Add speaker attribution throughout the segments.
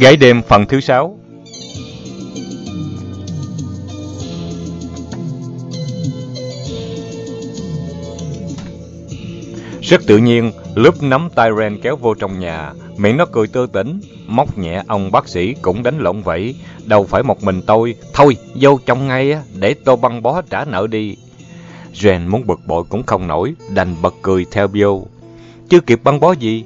Speaker 1: Gái đêm phần thứ sáu Rất tự nhiên, lúc nắm tay Ren kéo vô trong nhà, miệng nó cười tươi tỉnh, móc nhẹ ông bác sĩ cũng đánh lộn vậy. Đâu phải một mình tôi, thôi vô trong ngay á, để tôi băng bó trả nợ đi. Ren muốn bực bội cũng không nổi, đành bật cười theo vô. Chưa kịp băng bó gì,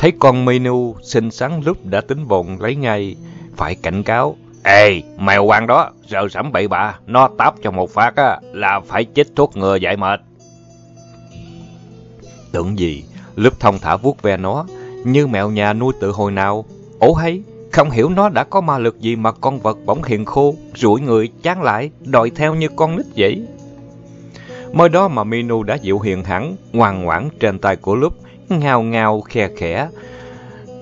Speaker 1: thấy con menu xinh xắn lúc đã tính bồn lấy ngay, phải cảnh cáo. Ê, mèo quan đó, rờ sẫm bậy bạ, nó táp cho một phát á, là phải chích thuốc ngừa dại mệt. Tưởng gì, lúc thông thả vuốt ve nó, như mèo nhà nuôi tự hồi nào. Ổ hay, không hiểu nó đã có ma lực gì mà con vật bỗng hiền khô, rủi người, chán lại, đòi theo như con nít vậy. Mới đó mà Minu đã dịu hiền hẳn, ngoan ngoãn trên tay của lúc, ngao ngao khe khẽ.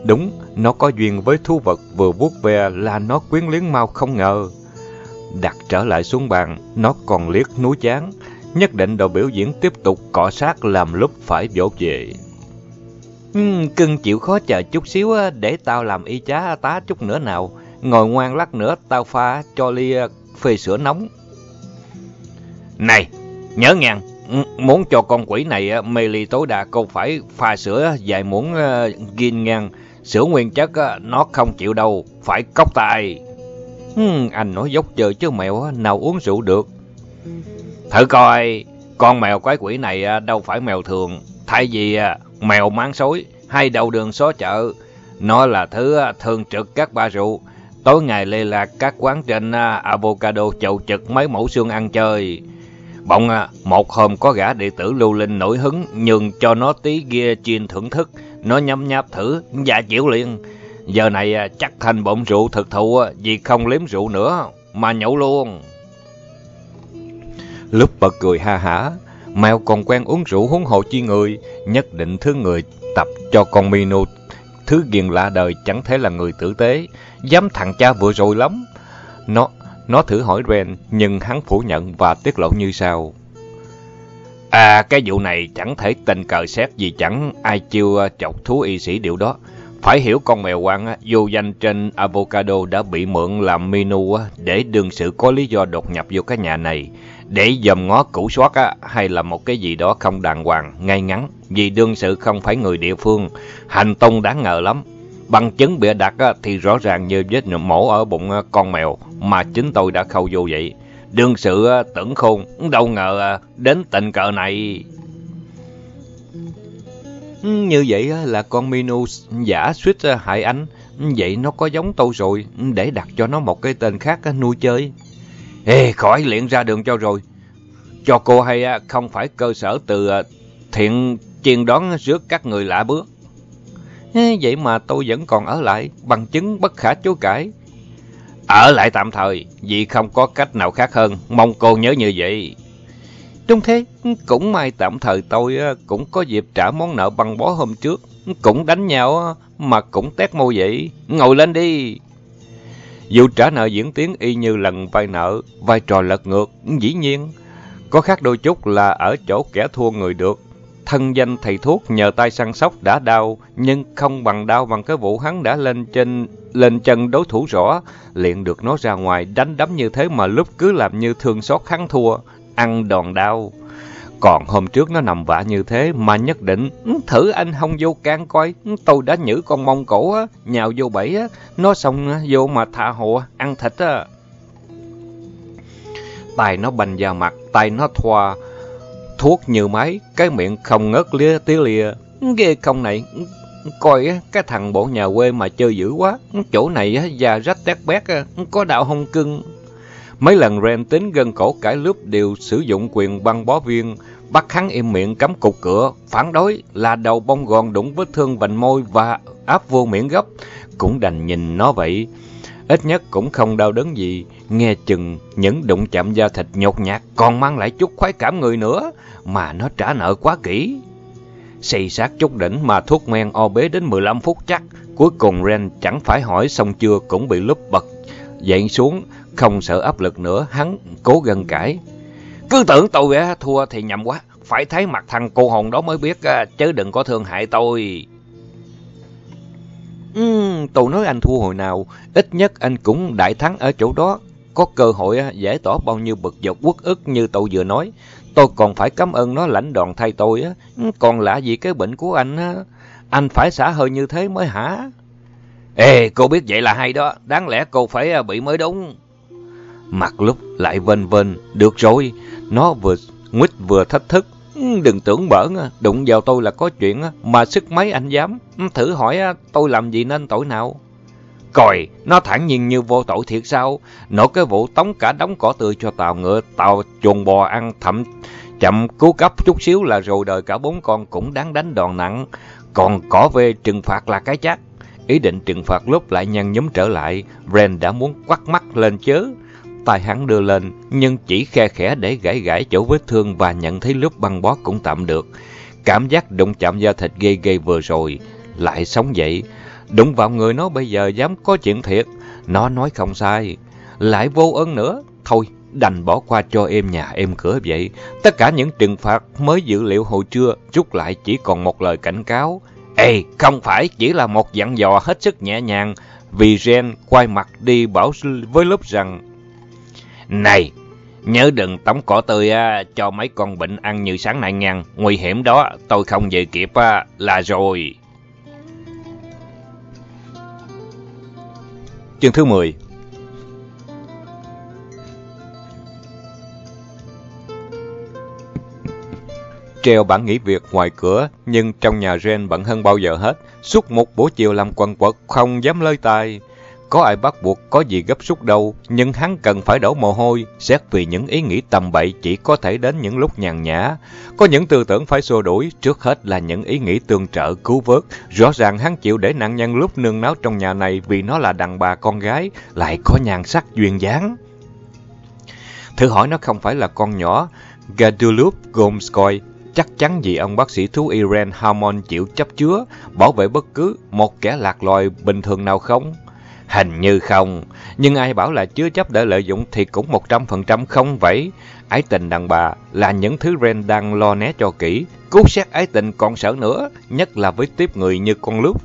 Speaker 1: Đúng, nó có duyên với thú vật vừa vuốt ve là nó quyến luyến mau không ngờ. Đặt trở lại xuống bàn, nó còn liếc núi chán, nhất định đội biểu diễn tiếp tục cọ sát làm lúc phải vỗ về. Uhm, cưng chịu khó chờ chút xíu để tao làm y chá tá chút nữa nào. Ngồi ngoan lát nữa tao pha cho ly ờ, phê sữa nóng. Này, nhớ ngàn, muốn cho con quỷ này mê ly tối đa cô phải pha sữa dài muỗng ờ, gin ngang. Sữa nguyên chất nó không chịu đâu, phải cốc tài. Uhm, anh nói dốc chơi chứ mèo nào uống rượu được. Thử coi, con mèo quái quỷ này đâu phải mèo thường. Thay vì à, mèo máng xối hay đầu đường xó chợ, nó là thứ à, thường trực các ba rượu. Tối ngày lê lạc các quán trên à, avocado chậu trực mấy mẫu xương ăn chơi. Bỗng à, một hôm có gã đệ tử lưu linh nổi hứng nhường cho nó tí ghia chiên thưởng thức. Nó nhấm nháp thử, dạ chịu liền. Giờ này à, chắc thành bụng rượu thực thụ à, vì không liếm rượu nữa, mà nhậu luôn. Lúc bật cười ha hả, mèo còn quen uống rượu huống hộ chi người, nhất định thứ người tập cho con Mino thứ ghiền lạ đời chẳng thể là người tử tế, dám thằng cha vừa rồi lắm. Nó nó thử hỏi Ren, nhưng hắn phủ nhận và tiết lộ như sau. À, cái vụ này chẳng thể tình cờ xét vì chẳng ai chưa ờ, chọc thú y sĩ điều đó. Phải hiểu con mèo quang vô danh trên avocado đã bị mượn làm menu để đương sự có lý do đột nhập vô cái nhà này để dòm ngó củ soát á, hay là một cái gì đó không đàng hoàng, ngay ngắn. Vì đương sự không phải người địa phương, hành tung đáng ngờ lắm. Bằng chứng bịa đặt thì rõ ràng như vết mổ ở bụng con mèo mà chính tôi đã khâu vô vậy. Đương sự tưởng khôn, đâu ngờ đến tình cờ này. Như vậy là con Minu giả suýt hại anh. Vậy nó có giống tôi rồi, để đặt cho nó một cái tên khác nuôi chơi. Ê, khỏi liện ra đường cho rồi. Cho cô hay không phải cơ sở từ thiện chiên đón rước các người lạ bước. Thế vậy mà tôi vẫn còn ở lại, bằng chứng bất khả chối cãi. Ở lại tạm thời, vì không có cách nào khác hơn, mong cô nhớ như vậy. Đúng thế, cũng may tạm thời tôi cũng có dịp trả món nợ băng bó hôm trước. Cũng đánh nhau mà cũng tét mô vậy. Ngồi lên đi. Dù trả nợ diễn tiến y như lần vay nợ, vai trò lật ngược, dĩ nhiên. Có khác đôi chút là ở chỗ kẻ thua người được. Thân danh thầy thuốc nhờ tay săn sóc đã đau, nhưng không bằng đau bằng cái vụ hắn đã lên trên lên chân đối thủ rõ, liền được nó ra ngoài đánh đấm như thế mà lúc cứ làm như thương xót hắn thua, ăn đòn đau. Còn hôm trước nó nằm vạ như thế mà nhất định ừ, thử anh không vô can coi, ừ, tôi đã nhử con mông cổ á, nhào vô bẫy á, nó xong ờ, vô mà thả hộ ăn thịt á. Tay nó bành vào mặt, tay nó thoa thuốc như máy, cái miệng không ngớt lia tía lìa. Ghê không này, coi cái thằng bộ nhà quê mà chơi dữ quá, chỗ này da rách tét bét, có đạo hông cưng. Mấy lần Ren tính gân cổ cải lúc đều sử dụng quyền băng bó viên, bắt hắn im miệng cắm cục cửa, phản đối là đầu bông gòn đụng vết thương vành môi và áp vô miệng gấp, cũng đành nhìn nó vậy. Ít nhất cũng không đau đớn gì, nghe chừng những đụng chạm da thịt nhột nhạt còn mang lại chút khoái cảm người nữa, mà nó trả nợ quá kỹ. Xây sát chút đỉnh mà thuốc men o bế đến 15 phút chắc, cuối cùng Ren chẳng phải hỏi xong chưa cũng bị lúp bật dậy xuống, không sợ áp lực nữa, hắn cố gân cãi. Cứ tưởng tôi á, thua thì nhầm quá, phải thấy mặt thằng cô hồn đó mới biết, à, chứ đừng có thương hại tôi. Ừ, tôi nói anh thua hồi nào, ít nhất anh cũng đại thắng ở chỗ đó. Có cơ hội giải tỏa bao nhiêu bực dọc quốc ức như tôi vừa nói. Tôi còn phải cảm ơn nó lãnh đòn thay tôi. á Còn lạ gì cái bệnh của anh, á anh phải xả hơi như thế mới hả? Ê, cô biết vậy là hay đó. Đáng lẽ cô phải à, bị mới đúng. Mặt lúc lại vên vên. Được rồi, nó vừa nguyết vừa thách thức. Ừ, đừng tưởng bỡn, đụng vào tôi là có chuyện, mà sức mấy anh dám. Ừ, thử hỏi tôi làm gì nên tội nào? Coi, nó thẳng nhiên như vô tội thiệt sao? Nổ cái vụ tống cả đống cỏ tươi cho tàu ngựa, tàu chuồng bò ăn thậm chậm cứu cấp chút xíu là rồi đời cả bốn con cũng đáng đánh đòn nặng. Còn cỏ về trừng phạt là cái chắc. Ý định trừng phạt lúc lại nhăn nhúm trở lại, Ren đã muốn quắt mắt lên chớ. Tay hắn đưa lên, nhưng chỉ khe khẽ để gãi gãi chỗ vết thương và nhận thấy lúc băng bó cũng tạm được. Cảm giác đụng chạm da thịt ghê ghê vừa rồi, lại sống dậy. Đụng vào người nó bây giờ dám có chuyện thiệt. Nó nói không sai. Lại vô ơn nữa. Thôi, đành bỏ qua cho em nhà em cửa vậy. Tất cả những trừng phạt mới dự liệu hồi trưa, rút lại chỉ còn một lời cảnh cáo. Ê, không phải chỉ là một dặn dò hết sức nhẹ nhàng, vì Ren quay mặt đi bảo với lớp rằng Này, nhớ đừng tống cỏ tươi à, cho mấy con bệnh ăn như sáng nay ngang nguy hiểm đó, tôi không về kịp à, là rồi. Chương thứ 10 Treo bản nghỉ việc ngoài cửa, nhưng trong nhà Ren bận hơn bao giờ hết. Suốt một buổi chiều làm quần quật, không dám lơi tay. Có ai bắt buộc có gì gấp rút đâu, nhưng hắn cần phải đổ mồ hôi, xét vì những ý nghĩ tầm bậy chỉ có thể đến những lúc nhàn nhã. Có những tư tưởng phải xua đuổi, trước hết là những ý nghĩ tương trợ, cứu vớt. Rõ ràng hắn chịu để nạn nhân lúc nương náo trong nhà này vì nó là đàn bà con gái, lại có nhan sắc duyên dáng. Thử hỏi nó không phải là con nhỏ, Gadulup Gomskoy, chắc chắn vì ông bác sĩ thú Iran Harmon chịu chấp chứa, bảo vệ bất cứ một kẻ lạc loài bình thường nào không? Hình như không, nhưng ai bảo là chứa chấp để lợi dụng thì cũng 100% không vậy. Ái tình đàn bà là những thứ Ren đang lo né cho kỹ, cú xét ái tình còn sợ nữa, nhất là với tiếp người như con lúc.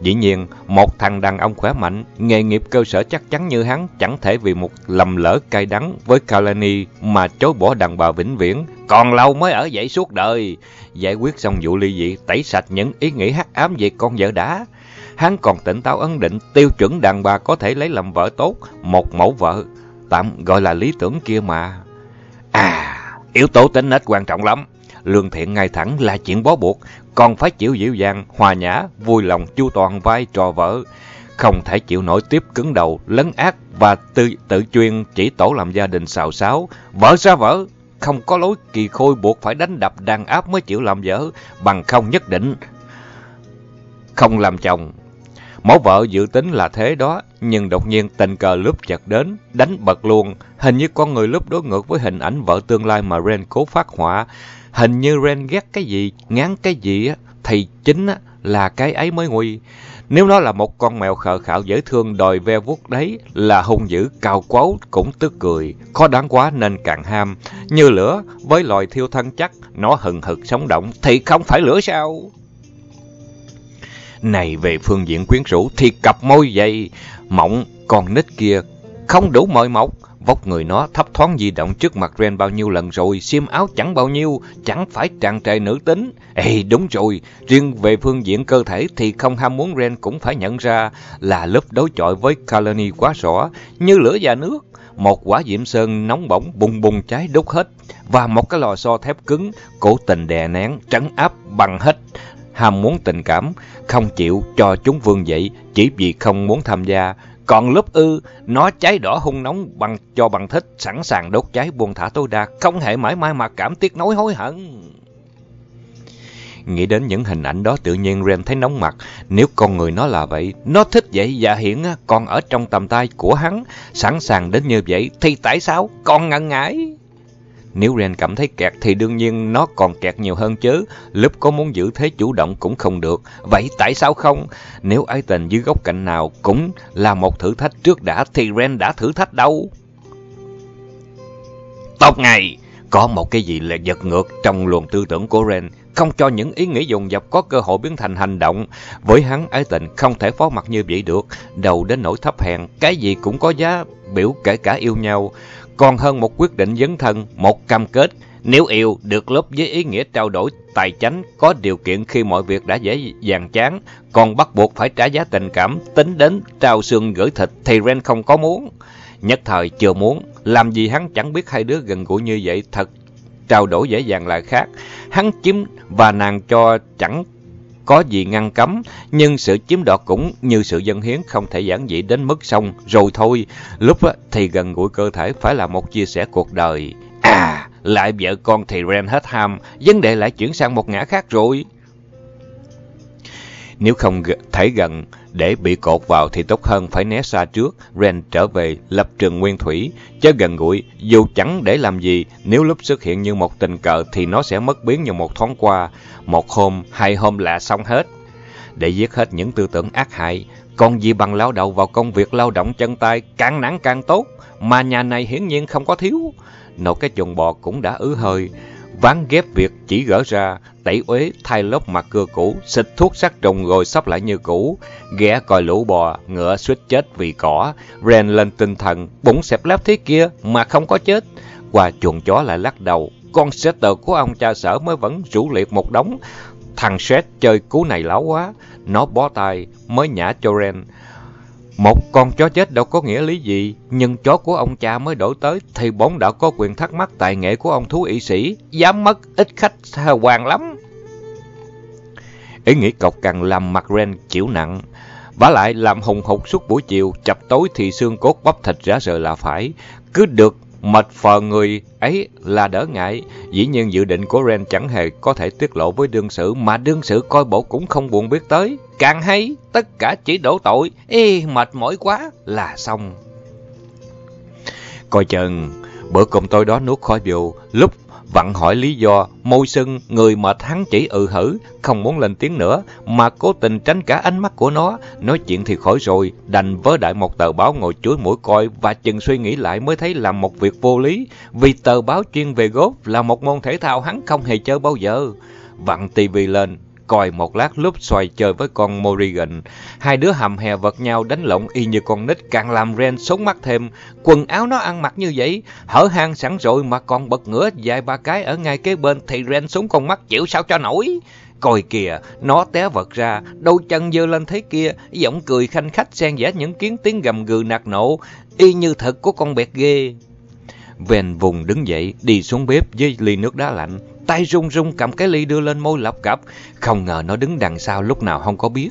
Speaker 1: Dĩ nhiên, một thằng đàn ông khỏe mạnh, nghề nghiệp cơ sở chắc chắn như hắn chẳng thể vì một lầm lỡ cay đắng với Kalani mà chối bỏ đàn bà vĩnh viễn. Còn lâu mới ở dậy suốt đời. Giải quyết xong vụ ly dị, tẩy sạch những ý nghĩ hắc ám về con vợ đã. Hắn còn tỉnh táo ấn định tiêu chuẩn đàn bà có thể lấy làm vợ tốt, một mẫu vợ, tạm gọi là lý tưởng kia mà. À, yếu tố tính nết quan trọng lắm. Lương thiện ngay thẳng là chuyện bó buộc, còn phải chịu dịu dàng, hòa nhã, vui lòng chu toàn vai trò vợ. Không thể chịu nổi tiếp cứng đầu, lấn ác và tự, tự chuyên chỉ tổ làm gia đình xào xáo. Vợ ra vợ, không có lối kỳ khôi buộc phải đánh đập đàn áp mới chịu làm vợ, bằng không nhất định. Không làm chồng, Mẫu vợ dự tính là thế đó, nhưng đột nhiên tình cờ lúc chặt đến, đánh bật luôn. Hình như con người lúc đối ngược với hình ảnh vợ tương lai mà Ren cố phát họa. Hình như Ren ghét cái gì, ngán cái gì á, thì chính á, là cái ấy mới nguy. Nếu nó là một con mèo khờ khạo dễ thương đòi ve vuốt đấy, là hung dữ, cao quấu, cũng tức cười. Khó đáng quá nên càng ham. Như lửa, với loài thiêu thân chắc, nó hừng hực sống động, thì không phải lửa sao? Này về phương diện quyến rũ thì cặp môi dày, mộng, con nít kia không đủ mời mọc. Vóc người nó thấp thoáng di động trước mặt Ren bao nhiêu lần rồi, xiêm áo chẳng bao nhiêu, chẳng phải tràn trề nữ tính. Ê, đúng rồi, riêng về phương diện cơ thể thì không ham muốn Ren cũng phải nhận ra là lớp đối chọi với Kalani quá rõ, như lửa và nước. Một quả diễm sơn nóng bỏng bùng bùng cháy đốt hết, và một cái lò xo thép cứng, cố tình đè nén, trấn áp bằng hết ham muốn tình cảm, không chịu cho chúng vương dậy chỉ vì không muốn tham gia. Còn lớp ư, nó cháy đỏ hung nóng bằng cho bằng thích, sẵn sàng đốt cháy buông thả tối đa, không hề mãi mãi mà cảm tiếc nối hối hận. Nghĩ đến những hình ảnh đó tự nhiên Ren thấy nóng mặt. Nếu con người nó là vậy, nó thích vậy và hiện còn ở trong tầm tay của hắn, sẵn sàng đến như vậy, thì tại sao con ngần ngại? Nếu Ren cảm thấy kẹt thì đương nhiên nó còn kẹt nhiều hơn chứ. Lúc có muốn giữ thế chủ động cũng không được. Vậy tại sao không? Nếu ái tình dưới góc cạnh nào cũng là một thử thách trước đã thì Ren đã thử thách đâu. Tốt ngày! Có một cái gì là giật ngược trong luồng tư tưởng của Ren. không cho những ý nghĩ dồn dập có cơ hội biến thành hành động. Với hắn, ái tình không thể phó mặt như vậy được, đầu đến nỗi thấp hèn, cái gì cũng có giá biểu kể cả yêu nhau. Còn hơn một quyết định dấn thân, một cam kết, nếu yêu được lớp với ý nghĩa trao đổi tài chánh có điều kiện khi mọi việc đã dễ dàng chán, còn bắt buộc phải trả giá tình cảm, tính đến trao xương gửi thịt thì Ren không có muốn. Nhất thời chưa muốn, làm gì hắn chẳng biết hai đứa gần gũi như vậy thật trao đổi dễ dàng là khác. Hắn chiếm và nàng cho chẳng có gì ngăn cấm, nhưng sự chiếm đoạt cũng như sự dân hiến không thể giản dị đến mức xong rồi thôi. Lúc thì gần gũi cơ thể phải là một chia sẻ cuộc đời. À, lại vợ con thì Ren hết ham, vấn đề lại chuyển sang một ngã khác rồi. Nếu không thể gần để bị cột vào thì tốt hơn phải né xa trước, Ren trở về lập trường nguyên thủy, chứ gần gũi, dù chẳng để làm gì, nếu lúc xuất hiện như một tình cờ thì nó sẽ mất biến như một thoáng qua, một hôm, hai hôm là xong hết. Để giết hết những tư tưởng ác hại, còn gì bằng lao đầu vào công việc lao động chân tay, càng nắng càng tốt, mà nhà này hiển nhiên không có thiếu. Nổ cái chuồng bò cũng đã ứ hơi, ván ghép việc chỉ gỡ ra, tẩy uế, thay lốp mặt cưa cũ, xịt thuốc sát trùng rồi sắp lại như cũ. Ghé coi lũ bò, ngựa suýt chết vì cỏ, Ren lên tinh thần, bụng xẹp lép thế kia mà không có chết. Qua chuồng chó lại lắc đầu, con setter của ông cha sở mới vẫn rủ liệt một đống. Thằng Seth chơi cú này láo quá, nó bó tay, mới nhả cho Ren. Một con chó chết đâu có nghĩa lý gì, nhưng chó của ông cha mới đổi tới thì bóng đã có quyền thắc mắc tài nghệ của ông thú y sĩ, dám mất ít khách hoàng lắm. Ý nghĩ cọc càng làm mặt Ren chịu nặng, vả lại làm hùng hục suốt buổi chiều, chập tối thì xương cốt bắp thịt rã rời là phải, cứ được mệt phờ người ấy là đỡ ngại. Dĩ nhiên dự định của Ren chẳng hề có thể tiết lộ với đương sự, mà đương sự coi bộ cũng không buồn biết tới. Càng hay, tất cả chỉ đổ tội, ê mệt mỏi quá là xong. Coi chừng, bữa cơm tối đó nuốt khói vô, lúc vặn hỏi lý do, môi sưng, người mệt hắn chỉ ừ hử, không muốn lên tiếng nữa, mà cố tình tránh cả ánh mắt của nó. Nói chuyện thì khỏi rồi, đành vớ đại một tờ báo ngồi chuối mũi coi và chừng suy nghĩ lại mới thấy làm một việc vô lý. Vì tờ báo chuyên về golf là một môn thể thao hắn không hề chơi bao giờ. Vặn tivi lên, coi một lát lúc xoài chơi với con Morrigan. Hai đứa hầm hè vật nhau đánh lộn y như con nít càng làm Ren sống mắt thêm. Quần áo nó ăn mặc như vậy, hở hang sẵn rồi mà còn bật ngửa vài ba cái ở ngay kế bên thì Ren súng con mắt chịu sao cho nổi. Coi kìa, nó té vật ra, đôi chân dơ lên thế kia, giọng cười khanh khách xen vẽ những kiến tiếng gầm gừ nạt nộ, y như thật của con bẹt ghê. Ven vùng đứng dậy, đi xuống bếp với ly nước đá lạnh, tay run run cầm cái ly đưa lên môi lập cập. Không ngờ nó đứng đằng sau lúc nào không có biết.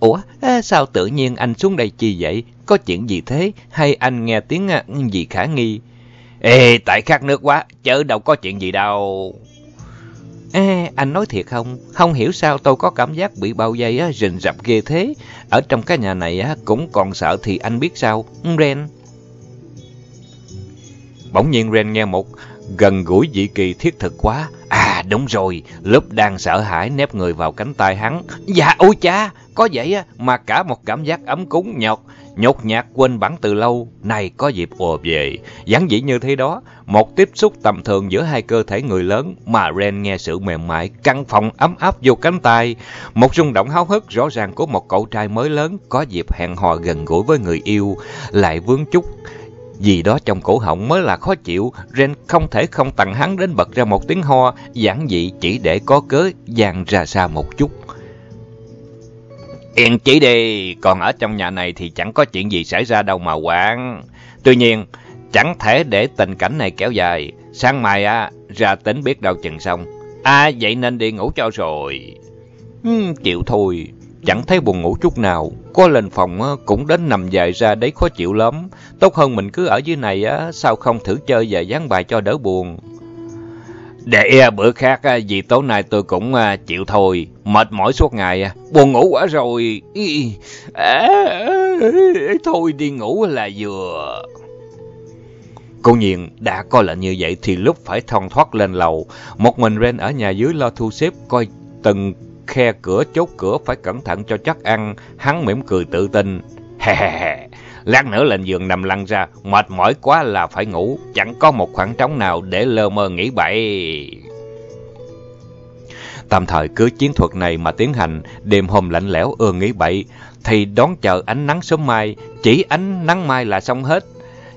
Speaker 1: Ủa, à, sao tự nhiên anh xuống đây chi vậy? Có chuyện gì thế? Hay anh nghe tiếng à, gì khả nghi? Ê, tại khát nước quá, chớ đâu có chuyện gì đâu. Ê, anh nói thiệt không? Không hiểu sao tôi có cảm giác bị bao dây á, rình rập ghê thế. Ở trong cái nhà này á, cũng còn sợ thì anh biết sao? Ren. Bỗng nhiên Ren nghe một gần gũi dị kỳ thiết thực quá. À đúng rồi, lúc đang sợ hãi nép người vào cánh tay hắn. Dạ ôi cha, có vậy á mà cả một cảm giác ấm cúng nhọt, nhột nhạt quên bắn từ lâu, này có dịp ùa về. Giản dĩ như thế đó, một tiếp xúc tầm thường giữa hai cơ thể người lớn mà Ren nghe sự mềm mại, căn phòng ấm áp vô cánh tay. Một rung động háo hức rõ ràng của một cậu trai mới lớn có dịp hẹn hò gần gũi với người yêu, lại vướng chút vì đó trong cổ họng mới là khó chịu, Ren không thể không tặng hắn đến bật ra một tiếng ho, giản dị chỉ để có cớ dàn ra xa một chút. Yên chỉ đi, còn ở trong nhà này thì chẳng có chuyện gì xảy ra đâu mà quản. Tuy nhiên, chẳng thể để tình cảnh này kéo dài. Sáng mai á, ra tính biết đâu chừng xong. À, vậy nên đi ngủ cho rồi. Ừ, chịu thôi. Chẳng thấy buồn ngủ chút nào, có lên phòng ờ, cũng đến nằm dài ra đấy khó chịu lắm. Tốt hơn mình cứ ở dưới này á, sao không thử chơi và dán bài cho đỡ buồn. Để e bữa khác vì tối nay tôi cũng à, chịu thôi, mệt mỏi suốt ngày, à. buồn ngủ quá rồi. À, thôi đi ngủ là vừa. Cô Nhiên đã có lệnh như vậy thì lúc phải thon thoát lên lầu. Một mình Ren ở nhà dưới lo thu xếp coi từng khe cửa chốt cửa phải cẩn thận cho chắc ăn, hắn mỉm cười tự tin. Hè hè hè, lát nữa lên giường nằm lăn ra, mệt mỏi quá là phải ngủ, chẳng có một khoảng trống nào để lơ mơ nghĩ bậy. Tạm thời cứ chiến thuật này mà tiến hành, đêm hôm lạnh lẽo ưa nghĩ bậy, thì đón chờ ánh nắng sớm mai, chỉ ánh nắng mai là xong hết.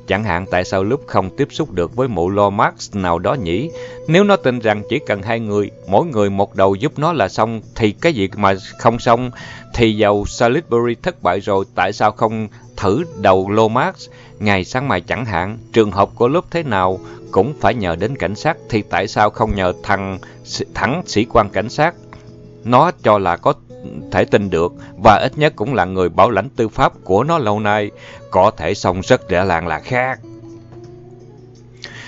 Speaker 1: Chẳng hạn tại sao lúc không tiếp xúc được với mụ lo Marx nào đó nhỉ? Nếu nó tin rằng chỉ cần hai người, mỗi người một đầu giúp nó là xong, thì cái gì mà không xong? Thì dầu Salisbury thất bại rồi, tại sao không thử đầu Lomax? Ngày sáng mai chẳng hạn, trường hợp của lúc thế nào cũng phải nhờ đến cảnh sát, thì tại sao không nhờ thằng thẳng sĩ quan cảnh sát? Nó cho là có thể tin được và ít nhất cũng là người bảo lãnh tư pháp của nó lâu nay, có thể song rất rẻ làng là khác.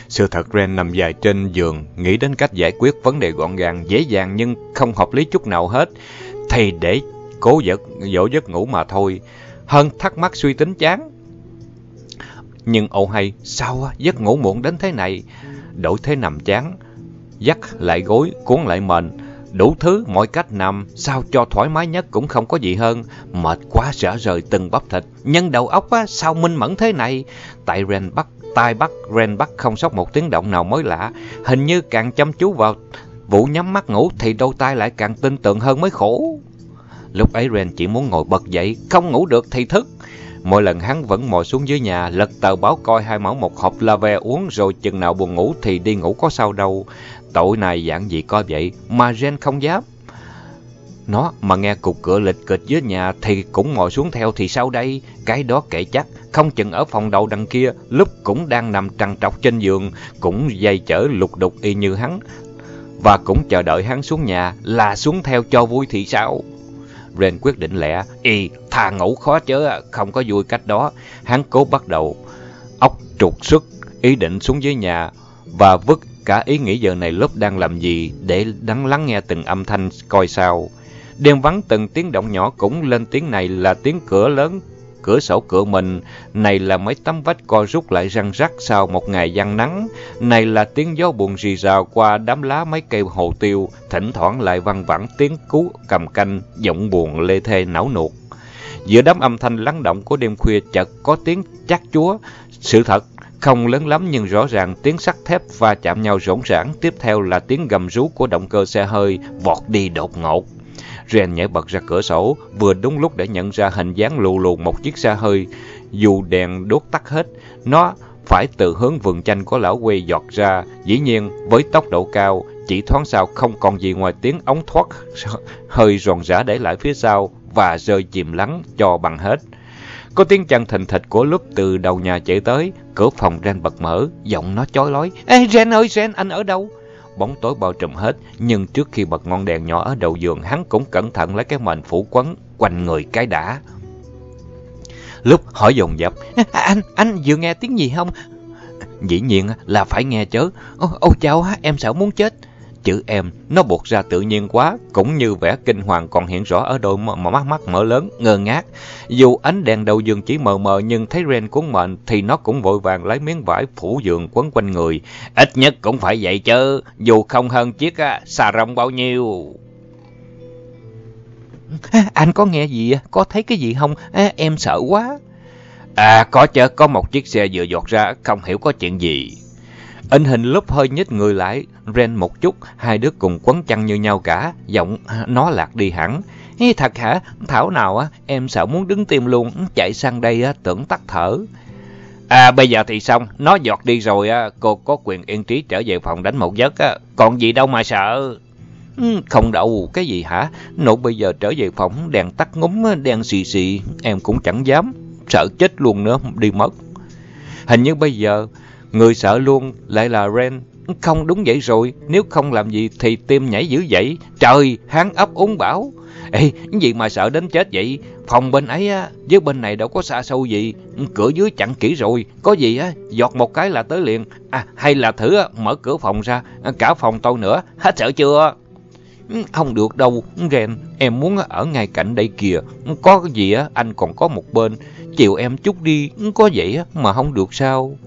Speaker 1: Sự thật Ren nằm dài trên giường, nghĩ đến cách giải quyết vấn đề gọn gàng, dễ dàng nhưng không hợp lý chút nào hết, thì để cố giấc dỗ giấc ngủ mà thôi, hơn thắc mắc suy tính chán. Nhưng ồ hay, sao giấc ngủ muộn đến thế này? Đổi thế nằm chán, dắt lại gối, cuốn lại mền, Đủ thứ, mọi cách nằm, sao cho thoải mái nhất cũng không có gì hơn. Mệt quá rã rời từng bắp thịt. Nhân đầu óc á, sao minh mẫn thế này? Tại Ren bắt, tai bắt, Ren bắt không sót một tiếng động nào mới lạ. Hình như càng chăm chú vào vụ nhắm mắt ngủ thì đôi tai lại càng tin tưởng hơn mới khổ. Lúc ấy Ren chỉ muốn ngồi bật dậy, không ngủ được thì thức. Mỗi lần hắn vẫn mò xuống dưới nhà, lật tờ báo coi hai mẫu một hộp la ve uống rồi chừng nào buồn ngủ thì đi ngủ có sao đâu. Tội này dạng gì coi vậy mà Ren không dám. Nó mà nghe cục cửa lịch kịch dưới nhà thì cũng ngồi xuống theo thì sao đây? Cái đó kể chắc, không chừng ở phòng đầu đằng kia, lúc cũng đang nằm trằn trọc trên giường, cũng dây chở lục đục y như hắn. Và cũng chờ đợi hắn xuống nhà là xuống theo cho vui thì sao? Ren quyết định lẹ, y thà ngủ khó chớ, không có vui cách đó. Hắn cố bắt đầu, ốc trục xuất, ý định xuống dưới nhà và vứt Cả ý nghĩ giờ này lúc đang làm gì để đắng lắng nghe từng âm thanh coi sao. Đêm vắng từng tiếng động nhỏ cũng lên tiếng này là tiếng cửa lớn, cửa sổ cửa mình. Này là mấy tấm vách co rút lại răng rắc sau một ngày giăng nắng. Này là tiếng gió buồn rì rào qua đám lá mấy cây hồ tiêu. Thỉnh thoảng lại văng vẳng tiếng cú cầm canh, giọng buồn lê thê não nuột. Giữa đám âm thanh lắng động của đêm khuya chợt có tiếng chát chúa. Sự thật không lớn lắm nhưng rõ ràng tiếng sắt thép va chạm nhau rỗng rãng, tiếp theo là tiếng gầm rú của động cơ xe hơi vọt đi đột ngột. Ren nhảy bật ra cửa sổ, vừa đúng lúc để nhận ra hình dáng lù lù một chiếc xe hơi. Dù đèn đốt tắt hết, nó phải từ hướng vườn chanh của lão quê giọt ra. Dĩ nhiên, với tốc độ cao, chỉ thoáng sau không còn gì ngoài tiếng ống thoát hơi ròn rã để lại phía sau và rơi chìm lắng cho bằng hết. Có tiếng chăn thình thịch của lúc từ đầu nhà chạy tới, cửa phòng Ren bật mở, giọng nó chói lói. Ê Ren ơi Ren, anh ở đâu? Bóng tối bao trùm hết, nhưng trước khi bật ngọn đèn nhỏ ở đầu giường, hắn cũng cẩn thận lấy cái mền phủ quấn quanh người cái đã. Lúc hỏi dồn dập, anh, anh vừa nghe tiếng gì không? Dĩ nhiên là phải nghe chứ. Ô, ô chào, em sợ muốn chết. Chữ em, nó buộc ra tự nhiên quá, cũng như vẻ kinh hoàng còn hiện rõ ở đôi mắt mắt mở lớn, ngơ ngác. Dù ánh đèn đầu giường chỉ mờ mờ nhưng thấy Ren cuốn mệnh thì nó cũng vội vàng lấy miếng vải phủ giường quấn quanh người. Ít nhất cũng phải vậy chứ, dù không hơn chiếc á, xà rồng bao nhiêu. À, anh có nghe gì, có thấy cái gì không? À, em sợ quá. À, có chứ, có một chiếc xe vừa dọt ra, không hiểu có chuyện gì. In hình lúc hơi nhích người lại, Ren một chút, hai đứa cùng quấn chăn như nhau cả, giọng nó lạc đi hẳn. Ý, thật hả? Thảo nào á, em sợ muốn đứng tim luôn, chạy sang đây á, tưởng tắt thở. À bây giờ thì xong, nó giọt đi rồi á, cô có quyền yên trí trở về phòng đánh một giấc á, còn gì đâu mà sợ. Ừ, không đâu, cái gì hả? Nội bây giờ trở về phòng, đèn tắt ngúng, đèn xì xì, em cũng chẳng dám, sợ chết luôn nữa, đi mất. Hình như bây giờ, người sợ luôn lại là Ren, không đúng vậy rồi, nếu không làm gì thì tim nhảy dữ vậy. Trời, hắn ấp uống bảo. Ê, gì mà sợ đến chết vậy? Phòng bên ấy á, với bên này đâu có xa sâu gì. Cửa dưới chặn kỹ rồi, có gì á, giọt một cái là tới liền. À, hay là thử á, mở cửa phòng ra, cả phòng tôi nữa, hết sợ chưa? Không được đâu, Ren, em muốn ở ngay cạnh đây kìa. Có gì á, anh còn có một bên. Chịu em chút đi, có vậy á, mà không được sao?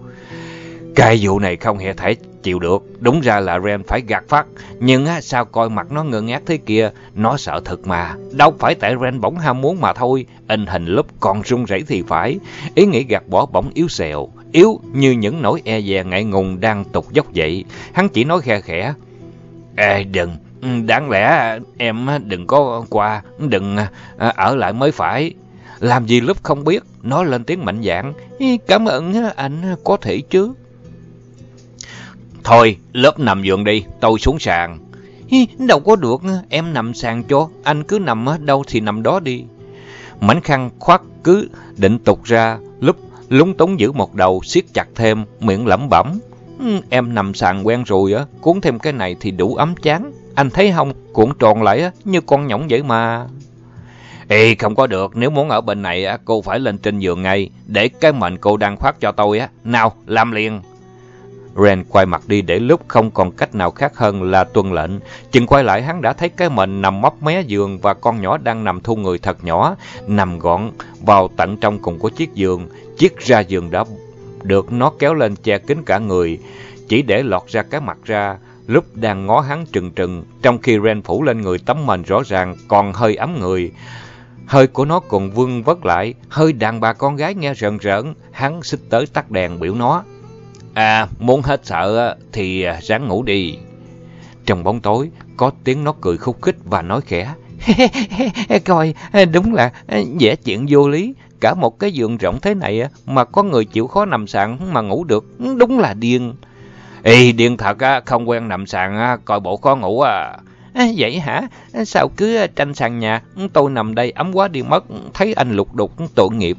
Speaker 1: Cái vụ này không hề thể chịu được. Đúng ra là Ren phải gạt phát. Nhưng á, sao coi mặt nó ngơ ngác thế kia. Nó sợ thật mà. Đâu phải tại Ren bỗng ham muốn mà thôi. In hình lúc còn run rẩy thì phải. Ý nghĩ gạt bỏ bỗng yếu xèo. Yếu như những nỗi e dè ngại ngùng đang tục dốc dậy. Hắn chỉ nói khe khẽ. Ê đừng, ừ, đáng lẽ em đừng có qua, đừng à, à, ở lại mới phải. Làm gì lúc không biết, nó lên tiếng mạnh dạn. Cảm ơn anh, có thể chứ. Thôi, lớp nằm giường đi, tôi xuống sàn. Đâu có được, em nằm sàn cho, anh cứ nằm ở đâu thì nằm đó đi. Mảnh khăn khoác cứ định tục ra, lúc lúng túng giữ một đầu, siết chặt thêm, miệng lẩm bẩm. Ừ, em nằm sàn quen rồi á, cuốn thêm cái này thì đủ ấm chán. Anh thấy không, cuộn tròn lại á, như con nhỏng vậy mà. Ê, không có được, nếu muốn ở bên này á, cô phải lên trên giường ngay, để cái mệnh cô đang khoác cho tôi á. Nào, làm liền. Ren quay mặt đi để lúc không còn cách nào khác hơn là tuân lệnh. Chừng quay lại hắn đã thấy cái mệnh nằm móc mé giường và con nhỏ đang nằm thu người thật nhỏ, nằm gọn vào tận trong cùng của chiếc giường. Chiếc ra giường đã được nó kéo lên che kín cả người, chỉ để lọt ra cái mặt ra. Lúc đang ngó hắn trừng trừng, trong khi Ren phủ lên người tấm mền rõ ràng còn hơi ấm người. Hơi của nó còn vương vất lại, hơi đàn bà con gái nghe rợn rợn, hắn xích tới tắt đèn biểu nó. À, muốn hết sợ thì à, ráng ngủ đi. Trong bóng tối, có tiếng nó cười khúc khích và nói khẽ. Coi, đúng là dễ chuyện vô lý. Cả một cái giường rộng thế này mà có người chịu khó nằm sàn mà ngủ được, đúng là điên. Ê, điên thật không quen nằm sàn, coi bộ khó ngủ. À, vậy hả? Sao cứ tranh sàn nhà, tôi nằm đây ấm quá đi mất, thấy anh lục đục tội nghiệp.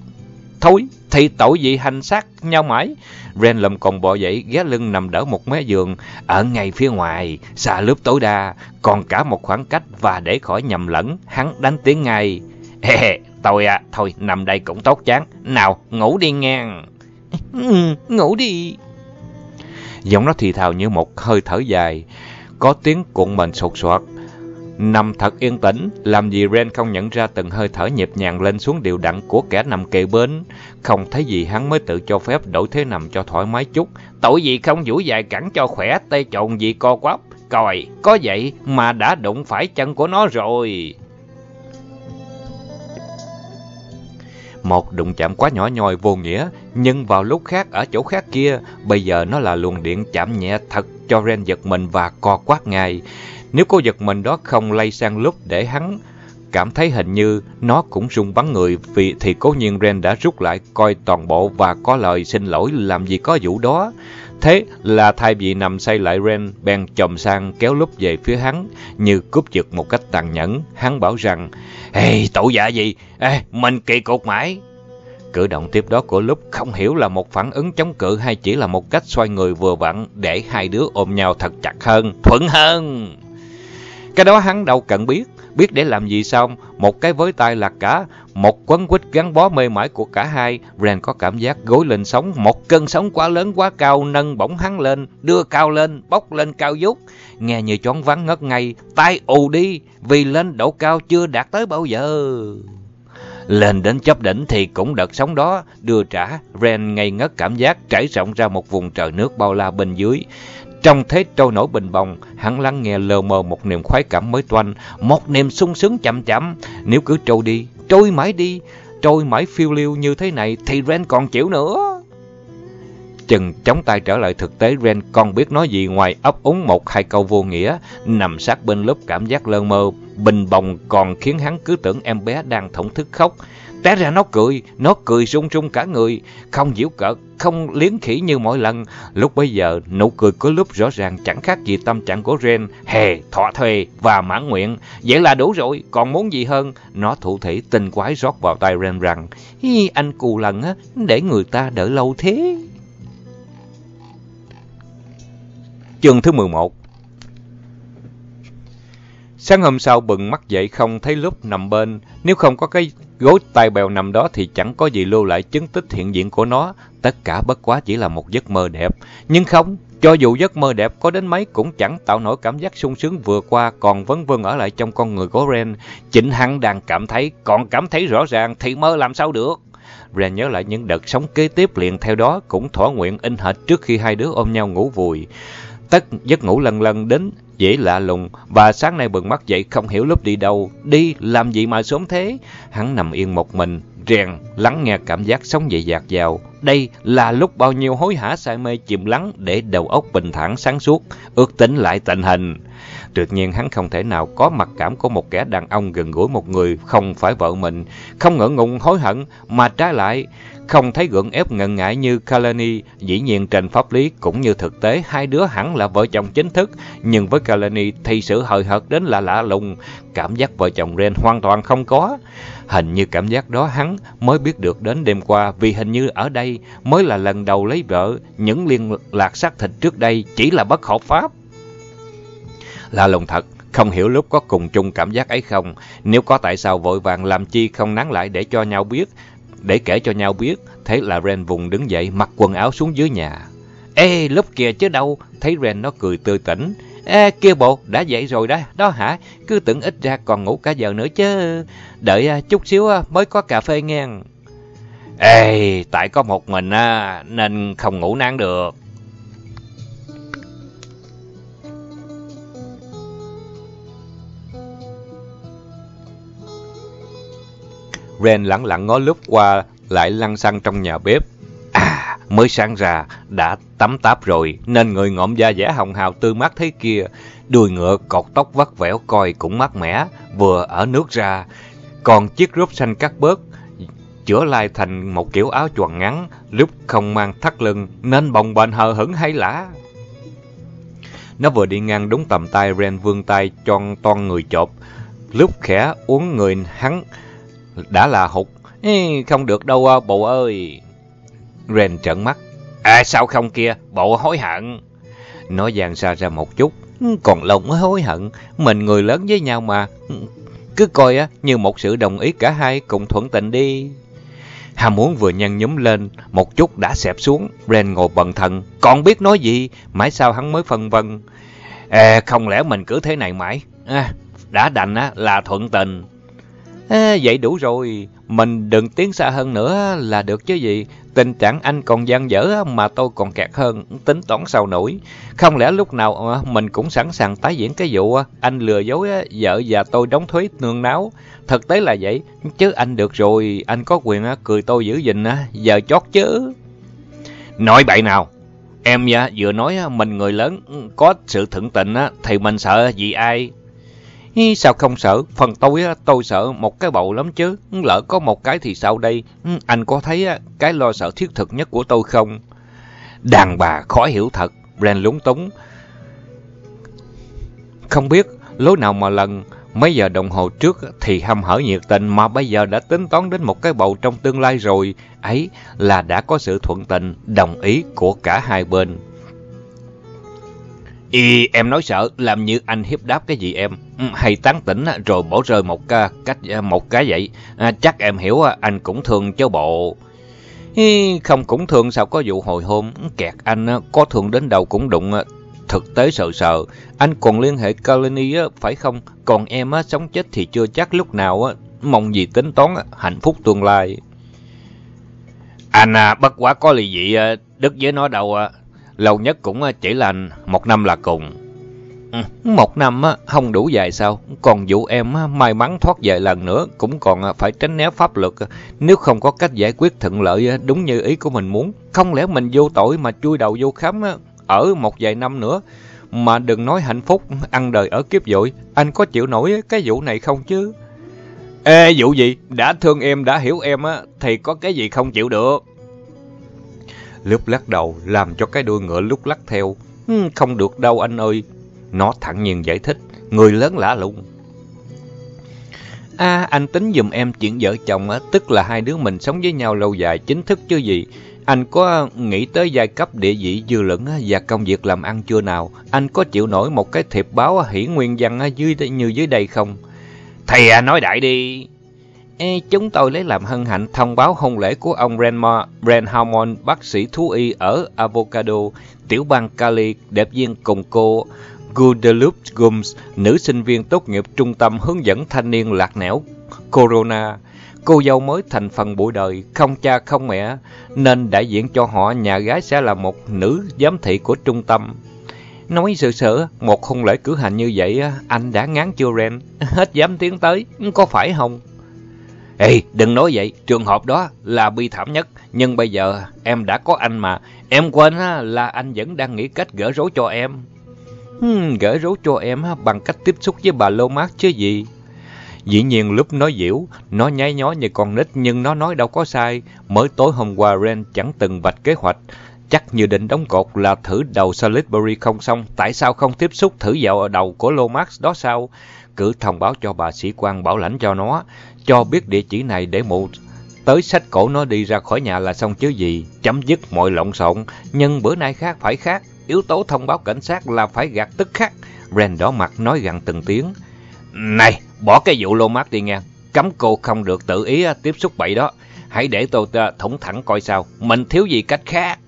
Speaker 1: Thôi, thì tội gì hành xác nhau mãi. Ren lầm còn bò dậy, ghé lưng nằm đỡ một mé giường, ở ngay phía ngoài, xa lớp tối đa, còn cả một khoảng cách và để khỏi nhầm lẫn, hắn đánh tiếng ngay. Hè, tôi à, thôi nằm đây cũng tốt chán. Nào, ngủ đi ngang. Ừ, ngủ đi. Giọng nó thì thào như một hơi thở dài, có tiếng cuộn mình sột soạt. Nằm thật yên tĩnh, làm gì Ren không nhận ra từng hơi thở nhịp nhàng lên xuống đều đặn của kẻ nằm kề bên. Không thấy gì hắn mới tự cho phép đổi thế nằm cho thoải mái chút. Tội gì không vũ dài cẳng cho khỏe, tay trộn gì co quắp. còi, có vậy mà đã đụng phải chân của nó rồi. Một đụng chạm quá nhỏ nhòi vô nghĩa, nhưng vào lúc khác ở chỗ khác kia, bây giờ nó là luồng điện chạm nhẹ thật cho Ren giật mình và co quát ngay. Nếu cô giật mình đó không lay sang lúc để hắn cảm thấy hình như nó cũng rung bắn người vì thì cố nhiên Ren đã rút lại coi toàn bộ và có lời xin lỗi làm gì có vụ đó. Thế là thay vì nằm say lại Ren bèn chồm sang kéo lúc về phía hắn như cướp giật một cách tàn nhẫn. Hắn bảo rằng, Ê, hey, tổ giả gì? Ê, mình kỳ cục mãi. Cử động tiếp đó của lúc không hiểu là một phản ứng chống cự hay chỉ là một cách xoay người vừa vặn để hai đứa ôm nhau thật chặt hơn, thuận hơn. Cái đó hắn đâu cần biết, biết để làm gì xong, một cái với tay là cả một quấn quýt gắn bó mê mải của cả hai. Ren có cảm giác gối lên sóng, một cơn sóng quá lớn quá cao nâng bổng hắn lên, đưa cao lên, bốc lên cao vút. Nghe như chón vắng ngất ngay, tay ù đi, vì lên độ cao chưa đạt tới bao giờ. Lên đến chóp đỉnh thì cũng đợt sóng đó, đưa trả, Ren ngây ngất cảm giác trải rộng ra một vùng trời nước bao la bên dưới. Trong thế trôi nổi bình bồng, hắn lắng nghe lờ mờ một niềm khoái cảm mới toanh, một niềm sung sướng chậm chậm. Nếu cứ trôi đi, trôi mãi đi, trôi mãi phiêu lưu như thế này thì Ren còn chịu nữa. Chừng chống tay trở lại thực tế, Ren còn biết nói gì ngoài ấp úng một hai câu vô nghĩa, nằm sát bên lớp cảm giác lơ mơ, bình bồng còn khiến hắn cứ tưởng em bé đang thổn thức khóc. Té ra nó cười, nó cười rung rung cả người, không giễu cợt, không liến khỉ như mọi lần. Lúc bấy giờ, nụ cười có lúc rõ ràng chẳng khác gì tâm trạng của Ren, hề, thỏa thuê và mãn nguyện. Vậy là đủ rồi, còn muốn gì hơn? Nó thủ thể tinh quái rót vào tay Ren rằng, Hi, anh cù lần á, để người ta đợi lâu thế. Chương thứ 11 Sáng hôm sau bừng mắt dậy không thấy lúc nằm bên, nếu không có cái gối tai bèo nằm đó thì chẳng có gì lưu lại chứng tích hiện diện của nó, tất cả bất quá chỉ là một giấc mơ đẹp. Nhưng không, cho dù giấc mơ đẹp có đến mấy cũng chẳng tạo nổi cảm giác sung sướng vừa qua còn vấn vân ở lại trong con người của Ren. Chính hắn đang cảm thấy, còn cảm thấy rõ ràng thì mơ làm sao được. Ren nhớ lại những đợt sống kế tiếp liền theo đó cũng thỏa nguyện in hệt trước khi hai đứa ôm nhau ngủ vùi. Tất giấc ngủ lần lần đến dễ lạ lùng và sáng nay bừng mắt dậy không hiểu lúc đi đâu, đi làm gì mà sớm thế. Hắn nằm yên một mình, rèn, lắng nghe cảm giác sống dậy dạt vào. Đây là lúc bao nhiêu hối hả say mê chìm lắng để đầu óc bình thản sáng suốt, ước tính lại tình hình. Tuyệt nhiên hắn không thể nào có mặc cảm của một kẻ đàn ông gần gũi một người không phải vợ mình, không ngỡ ngùng hối hận, mà trái lại. Không thấy gượng ép ngần ngại như Kalani, dĩ nhiên trên pháp lý cũng như thực tế hai đứa hẳn là vợ chồng chính thức, nhưng với Kalani thì sự hời hợt đến là lạ lùng, cảm giác vợ chồng Ren hoàn toàn không có. Hình như cảm giác đó hắn mới biết được đến đêm qua vì hình như ở đây mới là lần đầu lấy vợ, những liên lạc xác thịt trước đây chỉ là bất hợp pháp. Lạ lùng thật, không hiểu lúc có cùng chung cảm giác ấy không, nếu có tại sao vội vàng làm chi không nán lại để cho nhau biết, để kể cho nhau biết, thế là Ren vùng đứng dậy, mặc quần áo xuống dưới nhà. Ê, lúc kìa chứ đâu, thấy Ren nó cười tươi tỉnh. Ê, kia bộ, đã dậy rồi đó, đó hả? Cứ tưởng ít ra còn ngủ cả giờ nữa chứ. Đợi à, chút xíu à, mới có cà phê nghe. Ê, tại có một mình à, nên không ngủ nán được. Ren lặng lặng ngó lướt qua, lại lăn xăng trong nhà bếp. À, mới sáng ra, đã tắm táp rồi, nên người ngộm da dẻ hồng hào tươi mát thế kia. Đuôi ngựa cột tóc vắt vẻo coi cũng mát mẻ, vừa ở nước ra. Còn chiếc rốt xanh cắt bớt, chữa lai thành một kiểu áo choàng ngắn, lúc không mang thắt lưng, nên bồng bềnh hờ hững hay lạ. Nó vừa đi ngang đúng tầm tay Ren vươn tay tròn toan người chộp. Lúc khẽ uống người hắn đã là hụt. Ê, không được đâu à, bộ ơi. Ren trợn mắt. À sao không kia, bộ hối hận. Nó dàn xa ra một chút. Còn lòng mới hối hận. Mình người lớn với nhau mà. Cứ coi á như một sự đồng ý cả hai cùng thuận tình đi. Ham muốn vừa nhăn nhúm lên, một chút đã xẹp xuống. Ren ngồi bần thần. Còn biết nói gì? Mãi sao hắn mới phân vân. À, không lẽ mình cứ thế này mãi? À, đã đành á, là thuận tình. À, vậy đủ rồi, mình đừng tiến xa hơn nữa là được chứ gì. Tình trạng anh còn gian dở mà tôi còn kẹt hơn, tính toán sao nổi. Không lẽ lúc nào ờ, mình cũng sẵn sàng tái diễn cái vụ ờ, anh lừa dối ờ, vợ và tôi đóng thuế nương náo. Thực tế là vậy, chứ anh được rồi, anh có quyền cười tôi giữ gìn, giờ chót chứ. Nói bậy nào, em vừa nói mình người lớn có sự thượng tình thì mình sợ gì ai. Sao không sợ? Phần tôi tôi sợ một cái bầu lắm chứ. Lỡ có một cái thì sao đây? Ừ, anh có thấy cái lo sợ thiết thực nhất của tôi không? Đàn bà khó hiểu thật. Brand lúng túng. Không biết lối nào mà lần mấy giờ đồng hồ trước thì hâm hở nhiệt tình mà bây giờ đã tính toán đến một cái bầu trong tương lai rồi. Ấy là đã có sự thuận tình, đồng ý của cả hai bên. Y em nói sợ làm như anh hiếp đáp cái gì em? Ừ, hay tán tỉnh rồi bỏ rơi một cái cách à, một cái vậy. À, chắc em hiểu anh cũng thương chứ bộ. Không cũng thương sao có vụ hồi hôm ừ, kẹt anh có thương đến đâu cũng đụng thực tế sợ sợ anh còn liên hệ Kalini phải không? Còn em sống chết thì chưa chắc lúc nào mong gì tính toán hạnh phúc tương lai. Anh à, bất quá có lì dị à, đức với nó đâu lâu nhất cũng ờ, chỉ là một năm là cùng. Ừ, một năm ờ, không đủ dài sao? Còn vụ em ờ, may mắn thoát về lần nữa cũng còn phải tránh né pháp luật. Nếu không có cách giải quyết thuận lợi đúng như ý của mình muốn, không lẽ mình vô tội mà chui đầu vô khám ở một vài năm nữa? Mà đừng nói hạnh phúc, ăn đời ở kiếp vội anh có chịu nổi cái vụ này không chứ? Ê, vụ gì? Đã thương em, đã hiểu em á, thì có cái gì không chịu được? Lúc lắc đầu làm cho cái đuôi ngựa lúc lắc theo. Ừ, không được đâu anh ơi. Nó thẳng nhiên giải thích. Người lớn lạ lùng. À, anh tính dùm em chuyện vợ chồng, á, tức là hai đứa mình sống với nhau lâu dài chính thức chứ gì. Anh có nghĩ tới giai cấp địa vị dư luận và công việc làm ăn chưa nào? Anh có chịu nổi một cái thiệp báo hiển nguyên văn dưới như dưới đây không? Thầy à, nói đại đi. Ê, chúng tôi lấy làm hân hạnh thông báo hôn lễ của ông Renmore, Brent Harmon, bác sĩ thú y ở Avocado, tiểu bang Cali, đẹp viên cùng cô Guadalupe Gomes, nữ sinh viên tốt nghiệp trung tâm hướng dẫn thanh niên lạc nẻo Corona. Cô dâu mới thành phần buổi đời, không cha không mẹ, nên đại diện cho họ nhà gái sẽ là một nữ giám thị của trung tâm. Nói sự sở, một hôn lễ cử hành như vậy, anh đã ngán chưa Ren? Hết dám tiến tới, có phải không? Ê, đừng nói vậy, trường hợp đó là bi thảm nhất, nhưng bây giờ em đã có anh mà, em quên là anh vẫn đang nghĩ cách gỡ rối cho em. Hmm, gỡ rối cho em bằng cách tiếp xúc với bà Lomas chứ gì. Dĩ nhiên lúc nói diễu, nó nháy nhó như con nít nhưng nó nói đâu có sai. Mới tối hôm qua Ren chẳng từng vạch kế hoạch. Chắc như định đóng cột là thử đầu Salisbury không xong. Tại sao không tiếp xúc thử dạo ở đầu của Lomax đó sao? Cứ thông báo cho bà sĩ quan bảo lãnh cho nó. Cho biết địa chỉ này để mụ tới sách cổ nó đi ra khỏi nhà là xong chứ gì. Chấm dứt mọi lộn xộn. Nhưng bữa nay khác phải khác. Yếu tố thông báo cảnh sát là phải gạt tức khắc. Ren đỏ mặt nói gằn từng tiếng. Này, bỏ cái vụ lô mát đi nghe. Cấm cô không được tự ý à, tiếp xúc bậy đó. Hãy để tôi à, thủng thẳng coi sao. Mình thiếu gì cách khác.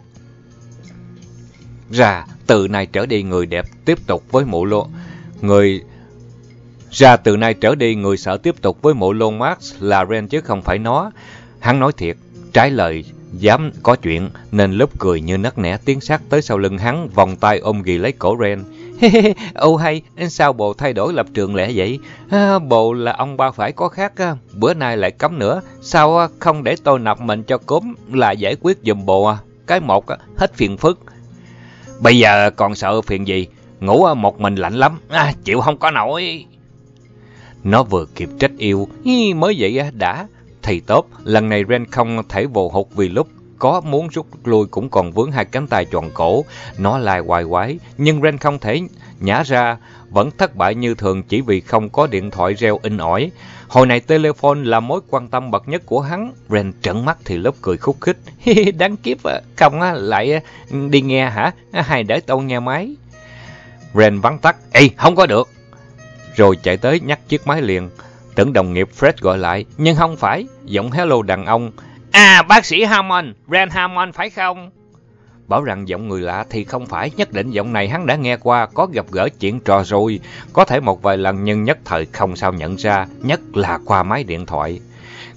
Speaker 1: Ra, từ nay trở đi người đẹp tiếp tục với mụ lô. Người... Ra từ nay trở đi người sợ tiếp tục với mụ lô Marx là Ren chứ không phải nó. Hắn nói thiệt, trái lời dám có chuyện nên lúc cười như nấc nẻ tiến sát tới sau lưng hắn vòng tay ôm ghì lấy cổ Ren. Ô hay, sao bộ thay đổi lập trường lẽ vậy? À, bộ là ông ba phải có khác, bữa nay lại cấm nữa. Sao không để tôi nạp mình cho cốm là giải quyết dùm bộ à? Cái một, hết phiền phức. Bây giờ còn sợ phiền gì? Ngủ một mình lạnh lắm, à, chịu không có nổi. Nó vừa kịp trách yêu, mới vậy đã. thầy tốt, lần này Ren không thể vồ hụt vì lúc có muốn rút lui cũng còn vướng hai cánh tay tròn cổ. Nó lai hoài quái, nhưng Ren không thể nhả ra, vẫn thất bại như thường chỉ vì không có điện thoại reo in ỏi. Hồi này telephone là mối quan tâm bậc nhất của hắn. Ren trợn mắt thì lớp cười khúc khích. Đáng kiếp, không lại đi nghe hả? Hay để tôi nghe máy. Ren vắng tắt. Ê, không có được. Rồi chạy tới nhắc chiếc máy liền. Tưởng đồng nghiệp Fred gọi lại, nhưng không phải, giọng hello đàn ông. À, bác sĩ Hammond, Ren Hammond phải không? Bảo rằng giọng người lạ thì không phải, nhất định giọng này hắn đã nghe qua, có gặp gỡ chuyện trò rồi. Có thể một vài lần nhưng nhất thời không sao nhận ra, nhất là qua máy điện thoại.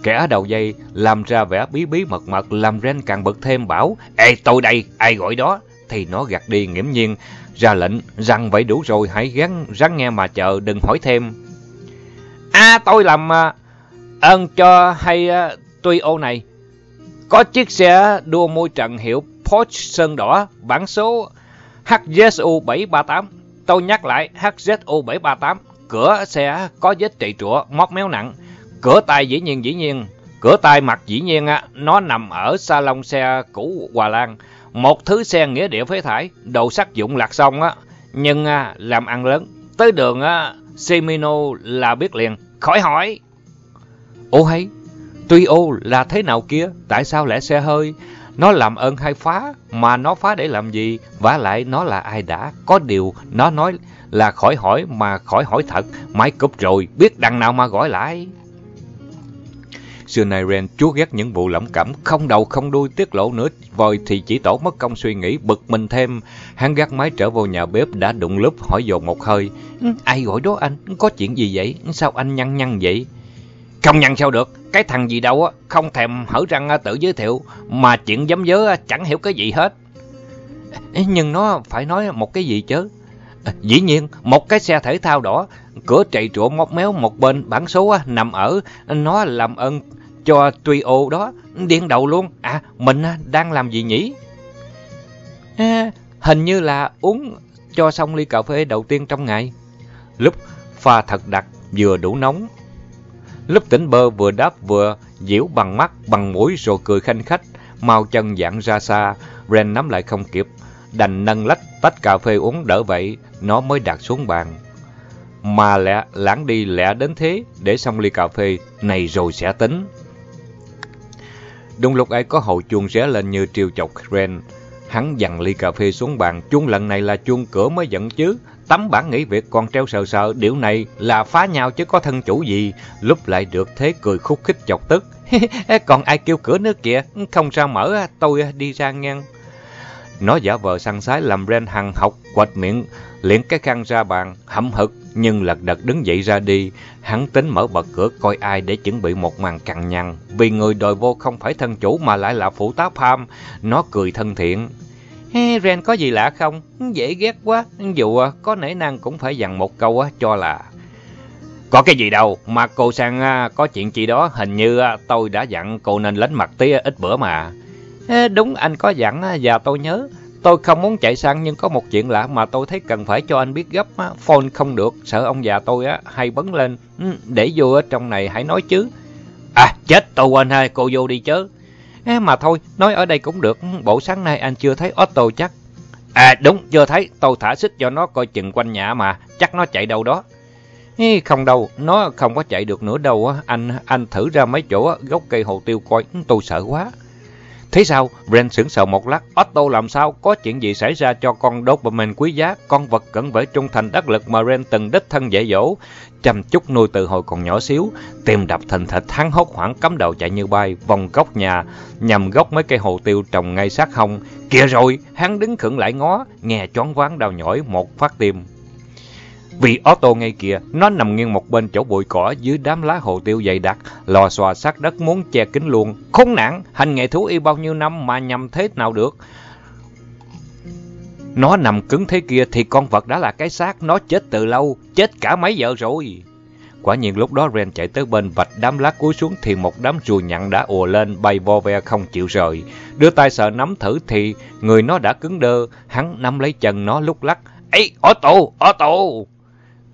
Speaker 1: Kẻ ở đầu dây làm ra vẻ bí bí mật mật làm Ren càng bực thêm bảo Ê tôi đây, ai gọi đó? Thì nó gạt đi nghiễm nhiên, ra lệnh rằng vậy đủ rồi hãy gắn rắn nghe mà chờ đừng hỏi thêm. À tôi làm à, ơn cho hay à, tuy ô này. Có chiếc xe đua môi trận hiệu Porsche sơn đỏ, bản số HZU738. Tôi nhắc lại HZU738. Cửa xe có vết trị trụa, móc méo nặng. Cửa tay dĩ nhiên dĩ nhiên. Cửa tay mặt dĩ nhiên á, nó nằm ở salon xe cũ Hòa Lan. Một thứ xe nghĩa địa phế thải, đồ sắt dụng lạc xong á. Nhưng à, làm ăn lớn. Tới đường à, á, Semino là biết liền, khỏi hỏi. Ô hay, tuy ô là thế nào kia, tại sao lại xe hơi? Nó làm ơn hay phá, mà nó phá để làm gì? vả lại nó là ai đã? Có điều nó nói là khỏi hỏi mà khỏi hỏi thật, máy cúp rồi, biết đằng nào mà gọi lại. Xưa nay Ren chúa ghét những vụ lỏng cảm không đầu không đuôi tiết lộ nữa vòi thì chỉ tổ mất công suy nghĩ bực mình thêm. Hắn gác máy trở vào nhà bếp đã đụng lúc hỏi dồn một hơi. Ừ, ai gọi đó anh? Có chuyện gì vậy? Sao anh nhăn nhăn vậy? Không nhăn sao được? Cái thằng gì đâu á, không thèm hở răng tự giới thiệu, mà chuyện dám dớ chẳng hiểu cái gì hết. Nhưng nó phải nói một cái gì chứ? Ờ, dĩ nhiên, một cái xe thể thao đỏ, cửa trầy trụa móc méo một bên, bản số nằm ở, nó làm ơn cho trio đó, điên đầu luôn. À, mình à, đang làm gì nhỉ? À, hình như là uống cho xong ly cà phê đầu tiên trong ngày. Lúc pha thật đặc, vừa đủ nóng. Lúc tỉnh bơ vừa đáp vừa diễu bằng mắt, bằng mũi rồi cười khanh khách, mau chân dạng ra xa, Ren nắm lại không kịp, đành nâng lách tách cà phê uống đỡ vậy, nó mới đặt xuống bàn. Mà lẽ lãng đi lẽ đến thế, để xong ly cà phê này rồi sẽ tính. Đúng lúc ấy có hậu chuông ré lên như triều chọc Ren. Hắn dằn ly cà phê xuống bàn, chuông lần này là chuông cửa mới giận chứ. Tấm bản nghỉ việc còn treo sờ sờ, điều này là phá nhau chứ có thân chủ gì. Lúc lại được thế cười khúc khích chọc tức. còn ai kêu cửa nữa kìa, không sao mở, tôi đi ra ngang. Nó giả vờ săn sái làm Ren hằng học, quạch miệng, liễn cái khăn ra bàn, hậm hực, nhưng lật đật đứng dậy ra đi. Hắn tính mở bật cửa coi ai để chuẩn bị một màn cằn nhằn, vì người đòi vô không phải thân chủ mà lại là phụ tá Pham. Nó cười thân thiện. Hey, Ren có gì lạ không? Dễ ghét quá, dù à, có nể năng cũng phải dặn một câu à, cho là... Có cái gì đâu, mà cô sang à, có chuyện gì đó, hình như tôi đã dặn cô nên lánh mặt tí ít bữa mà. Đúng, anh có dặn và tôi nhớ tôi không muốn chạy sang nhưng có một chuyện lạ mà tôi thấy cần phải cho anh biết gấp. Á. Phone không được, sợ ông già tôi á hay bấn lên. Ừ, để vô ở trong này hãy nói chứ. À, chết tôi quên hai, cô vô đi chứ. À, mà thôi, nói ở đây cũng được. Ừ, bộ sáng nay anh chưa thấy Otto chắc. À đúng, chưa thấy. Tôi thả xích cho nó coi chừng quanh nhà mà. Chắc nó chạy đâu đó. Ê, không đâu, nó không có chạy được nữa đâu. Anh anh thử ra mấy chỗ gốc cây hồ tiêu coi. Ừ, tôi sợ quá. Thế sao? Brent sững sờ một lát. Otto làm sao? Có chuyện gì xảy ra cho con Doberman quý giá, con vật cẩn vệ trung thành đắc lực mà Brent từng đích thân dạy dỗ? Chăm chút nuôi từ hồi còn nhỏ xíu, tim đập thình thịch hắn hốt hoảng cắm đầu chạy như bay, vòng góc nhà, nhằm gốc mấy cây hồ tiêu trồng ngay sát hông. Kìa rồi, hắn đứng khựng lại ngó, nghe choáng váng đau nhỏi một phát tim. Vì Otto ngay kia nó nằm nghiêng một bên chỗ bụi cỏ dưới đám lá hồ tiêu dày đặc, lò xòa sát đất muốn che kín luôn. Khốn nạn, hành nghệ thú y bao nhiêu năm mà nhầm thế nào được. Nó nằm cứng thế kia thì con vật đã là cái xác, nó chết từ lâu, chết cả mấy giờ rồi. Quả nhiên lúc đó Ren chạy tới bên vạch đám lá cúi xuống thì một đám ruồi nhặn đã ùa lên bay vo ve không chịu rời. Đưa tay sợ nắm thử thì người nó đã cứng đơ, hắn nắm lấy chân nó lúc lắc. Ê, Otto, Otto!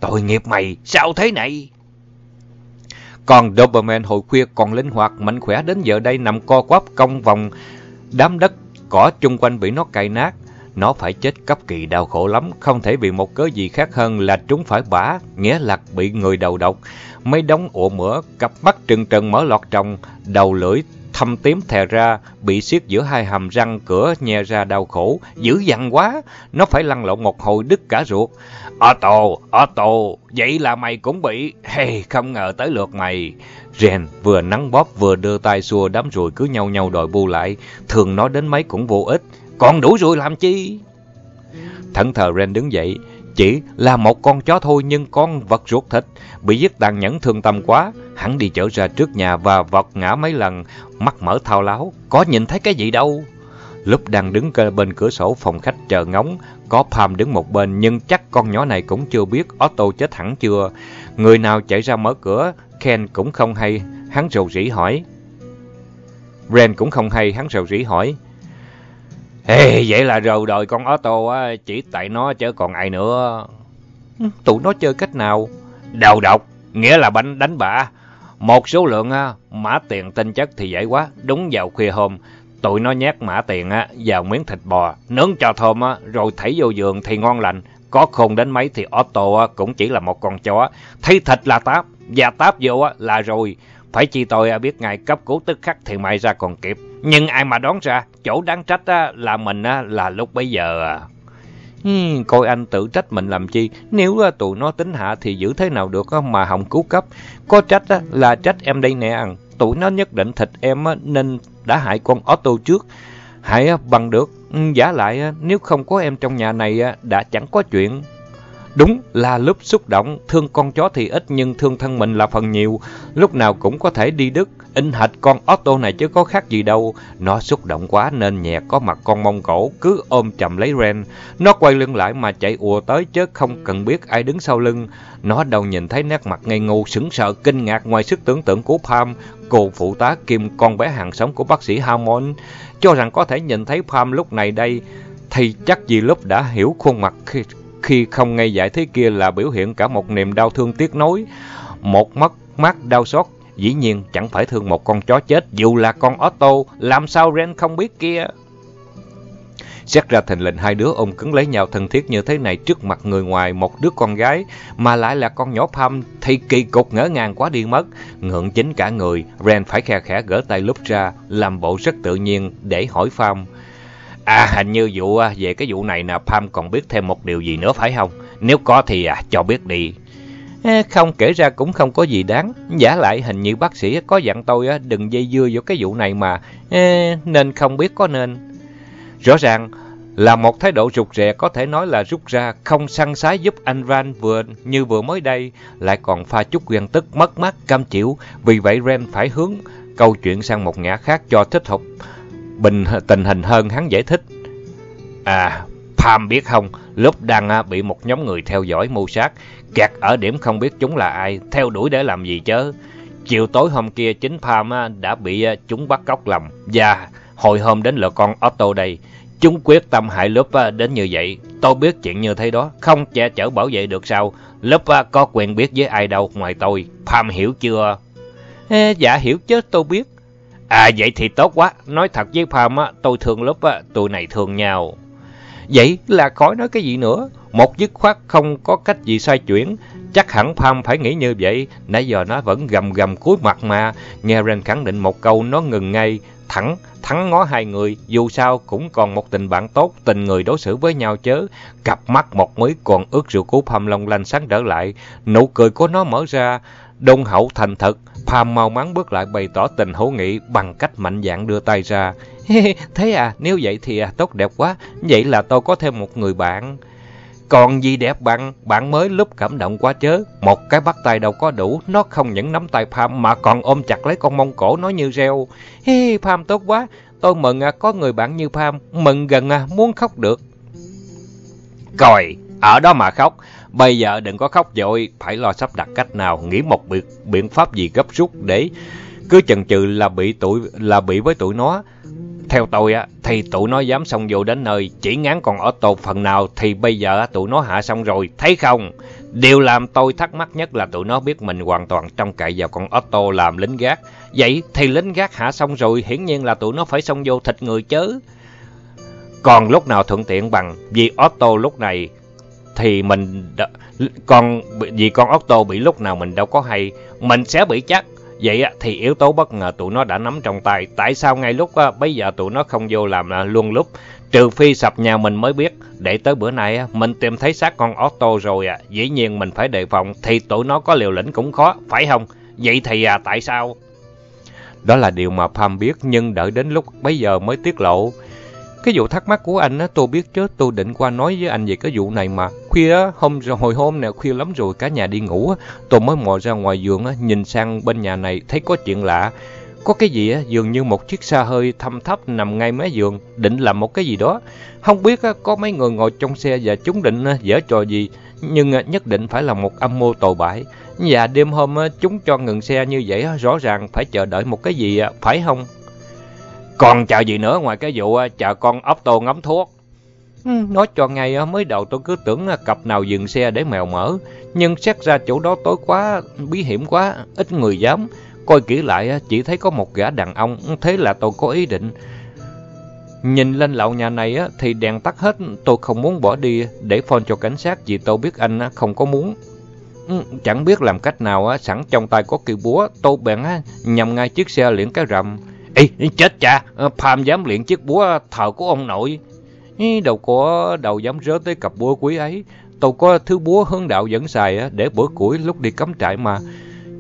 Speaker 1: Tội nghiệp mày, sao thế này? Còn Doberman hồi khuya còn linh hoạt, mạnh khỏe đến giờ đây nằm co quắp cong vòng đám đất cỏ chung quanh bị nó cày nát. Nó phải chết cấp kỳ đau khổ lắm, không thể vì một cớ gì khác hơn là chúng phải bả, nghĩa là bị người đầu độc. Mấy đống ổ mỡ, cặp mắt trừng trừng mở lọt tròng, đầu lưỡi thâm tím thè ra, bị siết giữa hai hàm răng cửa nhe ra đau khổ, dữ dằn quá, nó phải lăn lộn một hồi đứt cả ruột. Otto, Otto, vậy là mày cũng bị, hey, không ngờ tới lượt mày. Ren vừa nắng bóp vừa đưa tay xua đám ruồi cứ nhau nhau đòi bu lại, thường nói đến mấy cũng vô ích, còn đủ rồi làm chi? Thẫn thờ Ren đứng dậy, chỉ là một con chó thôi nhưng con vật ruột thịt, bị giết tàn nhẫn thương tâm quá. Hắn đi chở ra trước nhà và vật ngã mấy lần, mắt mở thao láo, có nhìn thấy cái gì đâu. Lúc đang đứng bên cửa sổ phòng khách chờ ngóng, có Pam đứng một bên nhưng chắc con nhỏ này cũng chưa biết Otto chết hẳn chưa. Người nào chạy ra mở cửa, Ken cũng không hay, hắn rầu rĩ hỏi. Ren cũng không hay, hắn rầu rĩ hỏi. Ê, vậy là rầu đời con Otto á, chỉ tại nó chứ còn ai nữa. Tụi nó chơi cách nào? Đầu độc, nghĩa là bánh đánh bạ. Một số lượng á, mã tiền tinh chất thì dễ quá, đúng vào khuya hôm. Tụi nó nhét mã tiền á, vào miếng thịt bò, nướng cho thơm á, rồi thảy vô giường thì ngon lành. Có khôn đến mấy thì Otto á, cũng chỉ là một con chó. Thấy thịt là táp, và táp vô á, là rồi. Phải chi tôi biết ngài cấp cứu tức khắc thì may ra còn kịp. Nhưng ai mà đoán ra, chỗ đáng trách á, là mình á, là lúc bấy giờ à. Hmm, coi anh tự trách mình làm chi, nếu tụi nó tính hạ thì giữ thế nào được mà hỏng cứu cấp. Có trách là trách em đây nè tụi nó nhất định thịt em á, nên đã hại con Otto trước. Hại bằng được, ừ, giả lại nếu không có em trong nhà này đã chẳng có chuyện. Đúng là lúc xúc động, thương con chó thì ít nhưng thương thân mình là phần nhiều. Lúc nào cũng có thể đi đứt, in hạch con Otto này chứ có khác gì đâu. Nó xúc động quá nên nhẹ có mặt con mông cổ cứ ôm chầm lấy Ren. Nó quay lưng lại mà chạy ùa tới chứ không cần biết ai đứng sau lưng. Nó đâu nhìn thấy nét mặt ngây ngô sững sờ kinh ngạc ngoài sức tưởng tượng của Pam. Cô phụ tá kim con bé hàng sống của bác sĩ Hammond cho rằng có thể nhìn thấy Pam lúc này đây thì chắc gì lúc đã hiểu khuôn mặt khi khi không nghe giải thế kia là biểu hiện cả một niềm đau thương tiếc nối, một mất mát đau xót. Dĩ nhiên chẳng phải thương một con chó chết, dù là con Otto, làm sao Ren không biết kia. Xét ra thành lệnh hai đứa ôm cứng lấy nhau thân thiết như thế này trước mặt người ngoài một đứa con gái, mà lại là con nhỏ Pam thì kỳ cục ngỡ ngàng quá đi mất. Ngượng chính cả người, Ren phải khe khẽ gỡ tay lúc ra, làm bộ rất tự nhiên để hỏi Pam. À, hình như vụ à, về cái vụ này nè, Pam còn biết thêm một điều gì nữa phải không? Nếu có thì à, cho biết đi. Không kể ra cũng không có gì đáng. Giả lại hình như bác sĩ có dặn tôi à, đừng dây dưa vào cái vụ này mà. Nên không biết có nên. Rõ ràng là một thái độ rụt rè có thể nói là rút ra không săn sái giúp anh Ren vừa như vừa mới đây, lại còn pha chút ghen tức mất mát cam chịu. Vì vậy Ren phải hướng câu chuyện sang một ngã khác cho thích hợp bình tình hình hơn hắn giải thích. À, Pam biết không, lúc đang à, bị một nhóm người theo dõi mưu sát, kẹt ở điểm không biết chúng là ai, theo đuổi để làm gì chứ. Chiều tối hôm kia chính Pam à, đã bị à, chúng bắt cóc lầm và hồi hôm đến lượt con Otto đây. Chúng quyết tâm hại lớp đến như vậy. Tôi biết chuyện như thế đó, không che chở bảo vệ được sao. Lớp có quyền biết với ai đâu ngoài tôi. Pham hiểu chưa?
Speaker 2: Ê, dạ hiểu chứ, tôi biết.
Speaker 1: À vậy thì tốt quá. Nói thật với Pham, tôi thương lớp, tụi này thương nhau.
Speaker 2: Vậy là khỏi nói cái gì nữa. Một dứt khoát không có cách gì xoay chuyển. Chắc hẳn Pham phải nghĩ như vậy. Nãy giờ nó vẫn gầm gầm cúi mặt mà. Nghe Ren khẳng định một câu nó ngừng ngay. Thẳng, thẳng ngó hai người. Dù sao cũng còn một tình bạn tốt. Tình người đối xử với nhau chớ. Cặp mắt một mới còn ướt rượu của Pham long lanh sáng trở lại. Nụ cười của nó mở ra. Đông hậu thành thật. Pham mau mắn bước lại bày tỏ tình hữu nghị bằng cách mạnh dạn đưa tay ra. Thế à, nếu vậy thì à, tốt đẹp quá. Vậy là tôi có thêm một người bạn. Còn gì đẹp bằng, bạn mới lúc cảm động quá chớ. Một cái bắt tay đâu có đủ, nó không những nắm tay Pham mà còn ôm chặt lấy con mông cổ nó như reo. Hi, Pham tốt quá, tôi mừng à, có người bạn như Pham, mừng gần à, muốn khóc được.
Speaker 1: Còi, ở đó mà khóc. Bây giờ đừng có khóc dội, phải lo sắp đặt cách nào, nghĩ một biện, biện pháp gì gấp rút để cứ chần chừ là bị tụi là bị với tụi nó. Theo tôi á, thì tụi nó dám xông vô đến nơi, chỉ ngán còn ở tột phần nào thì bây giờ tụi nó hạ xong rồi, thấy không? Điều làm tôi thắc mắc nhất là tụi nó biết mình hoàn toàn trông cậy vào con Otto làm lính gác. Vậy thì lính gác hạ xong rồi, hiển nhiên là tụi nó phải xông vô thịt người chứ. Còn lúc nào thuận tiện bằng, vì Otto lúc này thì mình... Còn vì con Otto bị lúc nào mình đâu có hay, mình sẽ bị chắc. Vậy thì yếu tố bất ngờ tụi nó đã nắm trong tay. Tại sao ngay lúc bây giờ tụi nó không vô làm à, luôn lúc? Trừ phi sập nhà mình mới biết. Để tới bữa nay mình tìm thấy xác con Otto rồi à. Dĩ nhiên mình phải đề phòng. Thì tụi nó có liều lĩnh cũng khó, phải không? Vậy thì à, tại sao?
Speaker 2: Đó là điều mà Pam biết nhưng đợi đến lúc bây giờ mới tiết lộ. Cái vụ thắc mắc của anh á, tôi biết chứ, tôi định qua nói với anh về cái vụ này mà. Khuya hôm rồi hồi hôm nè, khuya lắm rồi, cả nhà đi ngủ á, tôi mới mò ra ngoài giường á, nhìn sang bên nhà này, thấy có chuyện lạ. Có cái gì á, dường như một chiếc xa hơi thâm thấp nằm ngay mé giường, định làm một cái gì đó. Không biết á, có mấy người ngồi trong xe và chúng định dở trò gì, nhưng nhất định phải là một âm mưu tồi bại. Và đêm hôm chúng cho ngừng xe như vậy, rõ ràng phải chờ đợi một cái gì, phải không?
Speaker 1: Còn chờ gì nữa ngoài cái vụ chờ con ốc tô ngắm thuốc?
Speaker 2: Ừ, Nói cho ngay mới đầu tôi cứ tưởng cặp nào dừng xe để mèo mở. Nhưng xét ra chỗ đó tối quá, bí hiểm quá, ít người dám. Coi kỹ lại chỉ thấy có một gã đàn ông, thế là tôi có ý định. Nhìn lên lậu nhà này thì đèn tắt hết, tôi không muốn bỏ đi để phone cho cảnh sát vì tôi biết anh không có muốn. Ừ, chẳng biết làm cách nào, sẵn trong tay có cây búa, tôi bèn nhằm ngay chiếc xe liền cái rầm.
Speaker 1: Ê, chết cha, ờ, Pham dám luyện chiếc búa thờ của ông nội.
Speaker 2: Đâu có đầu dám rớt tới cặp búa quý ấy. Tôi có thứ búa hướng đạo vẫn xài để bữa củi lúc đi cắm trại mà.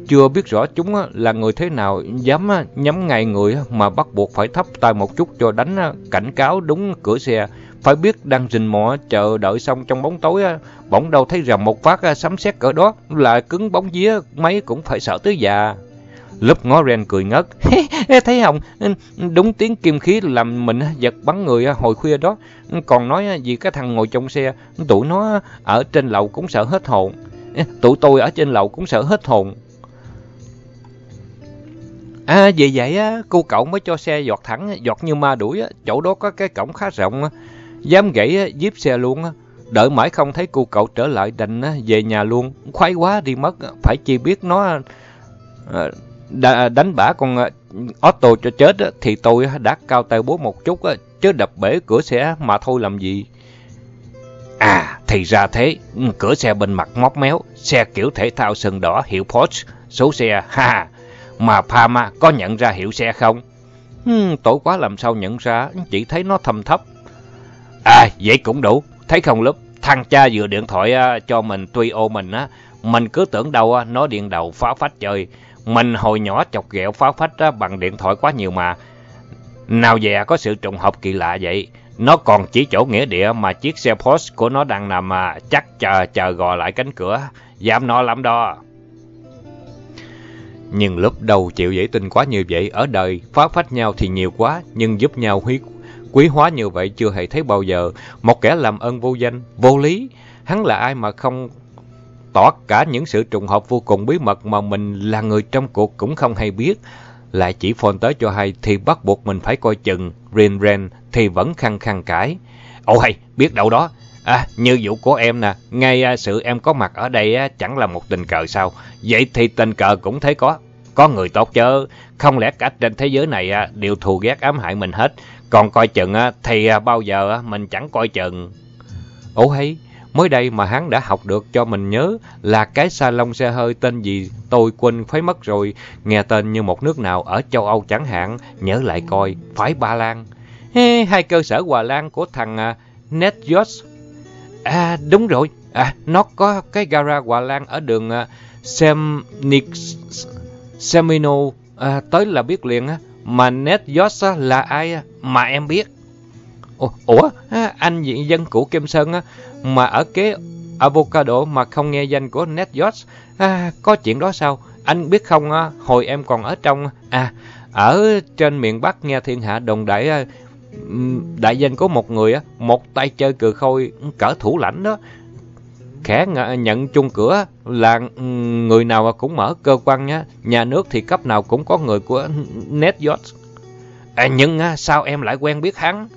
Speaker 2: Chưa biết rõ chúng là người thế nào dám nhắm ngay người mà bắt buộc phải thấp tay một chút cho đánh cảnh cáo đúng cửa xe. Phải biết đang rình mò chờ đợi xong trong bóng tối, bỗng đâu thấy rằng một phát sấm sét cỡ đó là cứng bóng vía mấy cũng phải sợ tới già. Lúc ngó Ren cười ngất. Thấy không? Đúng tiếng kim khí làm mình giật bắn người hồi khuya đó. Còn nói gì cái thằng ngồi trong xe, tụi nó ở trên lầu cũng sợ hết hồn. Tụi tôi ở trên lầu cũng sợ hết hồn. À vậy vậy á, cô cậu mới cho xe giọt thẳng, giọt như ma đuổi á, chỗ đó có cái cổng khá rộng á. Dám gãy díp xe luôn á. Đợi mãi không thấy cô cậu trở lại đành về nhà luôn. Khoái quá đi mất, phải chi biết nó à, đã đánh bả con ờ, Otto cho chết thì tôi đã cao tay bố một chút chứ đập bể cửa xe mà thôi làm gì.
Speaker 1: À, thì ra thế, cửa xe bên mặt móc méo, xe kiểu thể thao sừng đỏ hiệu Porsche, số xe, ha, mà Pama có nhận ra hiệu xe không?
Speaker 2: Hmm, tội quá làm sao nhận ra, chỉ thấy nó thầm thấp.
Speaker 1: À, vậy cũng đủ, thấy không lúc, thằng cha vừa điện thoại ờ, cho mình tuy ô mình á, mình cứ tưởng đâu nó điện đầu phá phách chơi, mình hồi nhỏ chọc ghẹo phá phách bằng điện thoại quá nhiều mà. Nào dè có sự trùng hợp kỳ lạ vậy. Nó còn chỉ chỗ nghĩa địa mà chiếc xe Porsche của nó đang nằm mà chắc chờ chờ gò lại cánh cửa. Dám nó lắm đó.
Speaker 2: Nhưng lúc đầu chịu dễ tin quá như vậy ở đời, phá phách nhau thì nhiều quá, nhưng giúp nhau huyết quý hóa như vậy chưa hề thấy bao giờ. Một kẻ làm ơn vô danh, vô lý, hắn là ai mà không tỏ cả những sự trùng hợp vô cùng bí mật mà mình là người trong cuộc cũng không hay biết. Lại chỉ phone tới cho hay thì bắt buộc mình phải coi chừng. Rin Ren thì vẫn khăng khăng cãi. Ồ hay, biết đâu đó. À, như vụ của em nè, ngay à, sự em có mặt ở đây à, chẳng là một tình cờ sao. Vậy thì tình cờ cũng thấy có. Có người tốt chứ, không lẽ cả trên thế giới này à, đều thù ghét ám hại mình hết. Còn coi chừng thì bao giờ mình chẳng coi chừng. Ồ hay, mới đây mà hắn đã học được cho mình nhớ là cái salon xe hơi tên gì tôi quên khuấy mất rồi. Nghe tên như một nước nào ở châu Âu chẳng hạn, nhớ lại coi, phải Ba Lan. Ê, hai cơ sở Hòa Lan của thằng à, uh, Netjot. À đúng rồi, à, nó có cái gara Hòa Lan ở đường uh, Semino à, tới là biết liền á. Mà Netjot à, là ai mà em biết. Ủa, anh dân của Kim Sơn á, mà ở kế avocado mà không nghe danh của Netjot. À, có chuyện đó sao? Anh biết không, à, hồi em còn ở trong... À, ở trên miền Bắc nghe thiên hạ đồng đại à, đại danh của một người à, một tay chơi cừ khôi cỡ thủ lãnh đó. Khẽ nhận chung cửa là người nào cũng mở cơ quan nhá, nhà nước thì cấp nào cũng có người của NetYacht. À, nhưng sao em lại quen biết hắn?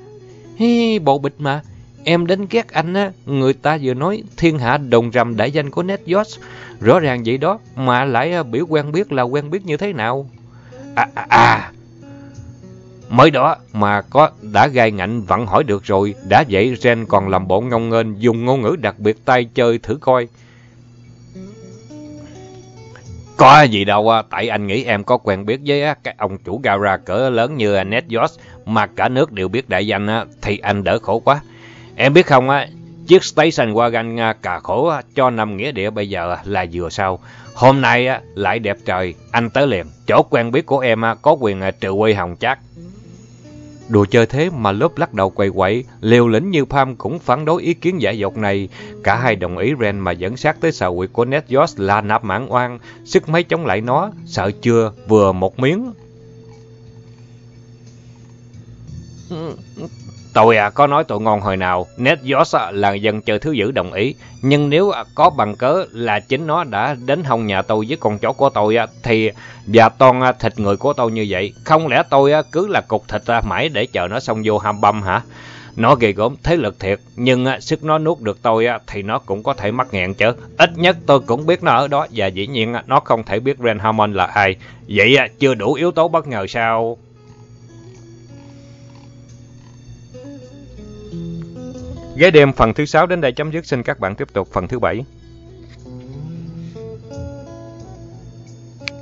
Speaker 2: Hi, bộ bịch mà, em đến ghét anh á, người ta vừa nói thiên hạ đồng rầm đại danh của NetYacht. Rõ ràng vậy đó, mà lại à, biểu quen biết là quen biết như thế nào? À, à, à Mới đó mà có đã gai ngạnh vẫn hỏi được rồi, đã vậy Ren còn làm bộ ngông nghênh dùng ngôn ngữ đặc biệt tay chơi thử coi. Có gì đâu, tại anh nghĩ em có quen biết với cái ông chủ gara cỡ lớn như NetJosh mà cả nước đều biết đại danh thì anh đỡ khổ quá. Em biết không, chiếc station wagon cà khổ cho nằm nghĩa địa bây giờ là vừa sau. Hôm nay lại đẹp trời, anh tới liền, chỗ quen biết của em có quyền à, trừ quê hồng chắc. Đùa chơi thế mà lớp lắc đầu quay quậy, liều lĩnh như Pham cũng phản đối ý kiến giả dột này. Cả hai đồng ý Ren mà dẫn sát tới xào quyệt của NetJosh là nạp mãn oan, sức mấy chống lại nó, sợ chưa, vừa một miếng. Ừ, Tôi à, có nói tội ngon hồi nào, NetJosh là dân chơi thứ dữ đồng ý. Nhưng nếu à, có bằng cớ là chính nó đã đến hông nhà tôi với con chó của tôi, thì và toàn à, thịt người của tôi như vậy. Không lẽ tôi à, cứ là cục thịt mãi để chờ nó xong vô ham băm hả? Nó ghê gớm thế lực thiệt, nhưng sức nó nuốt được tôi thì nó cũng có thể mắc nghẹn chứ. Ít nhất tôi cũng biết nó ở đó và dĩ nhiên nó không thể biết Ren Harmon là ai. Vậy chưa đủ yếu tố bất ngờ sao? Ghế đêm phần thứ 6 đến đây chấm dứt. Xin các bạn tiếp tục phần thứ 7.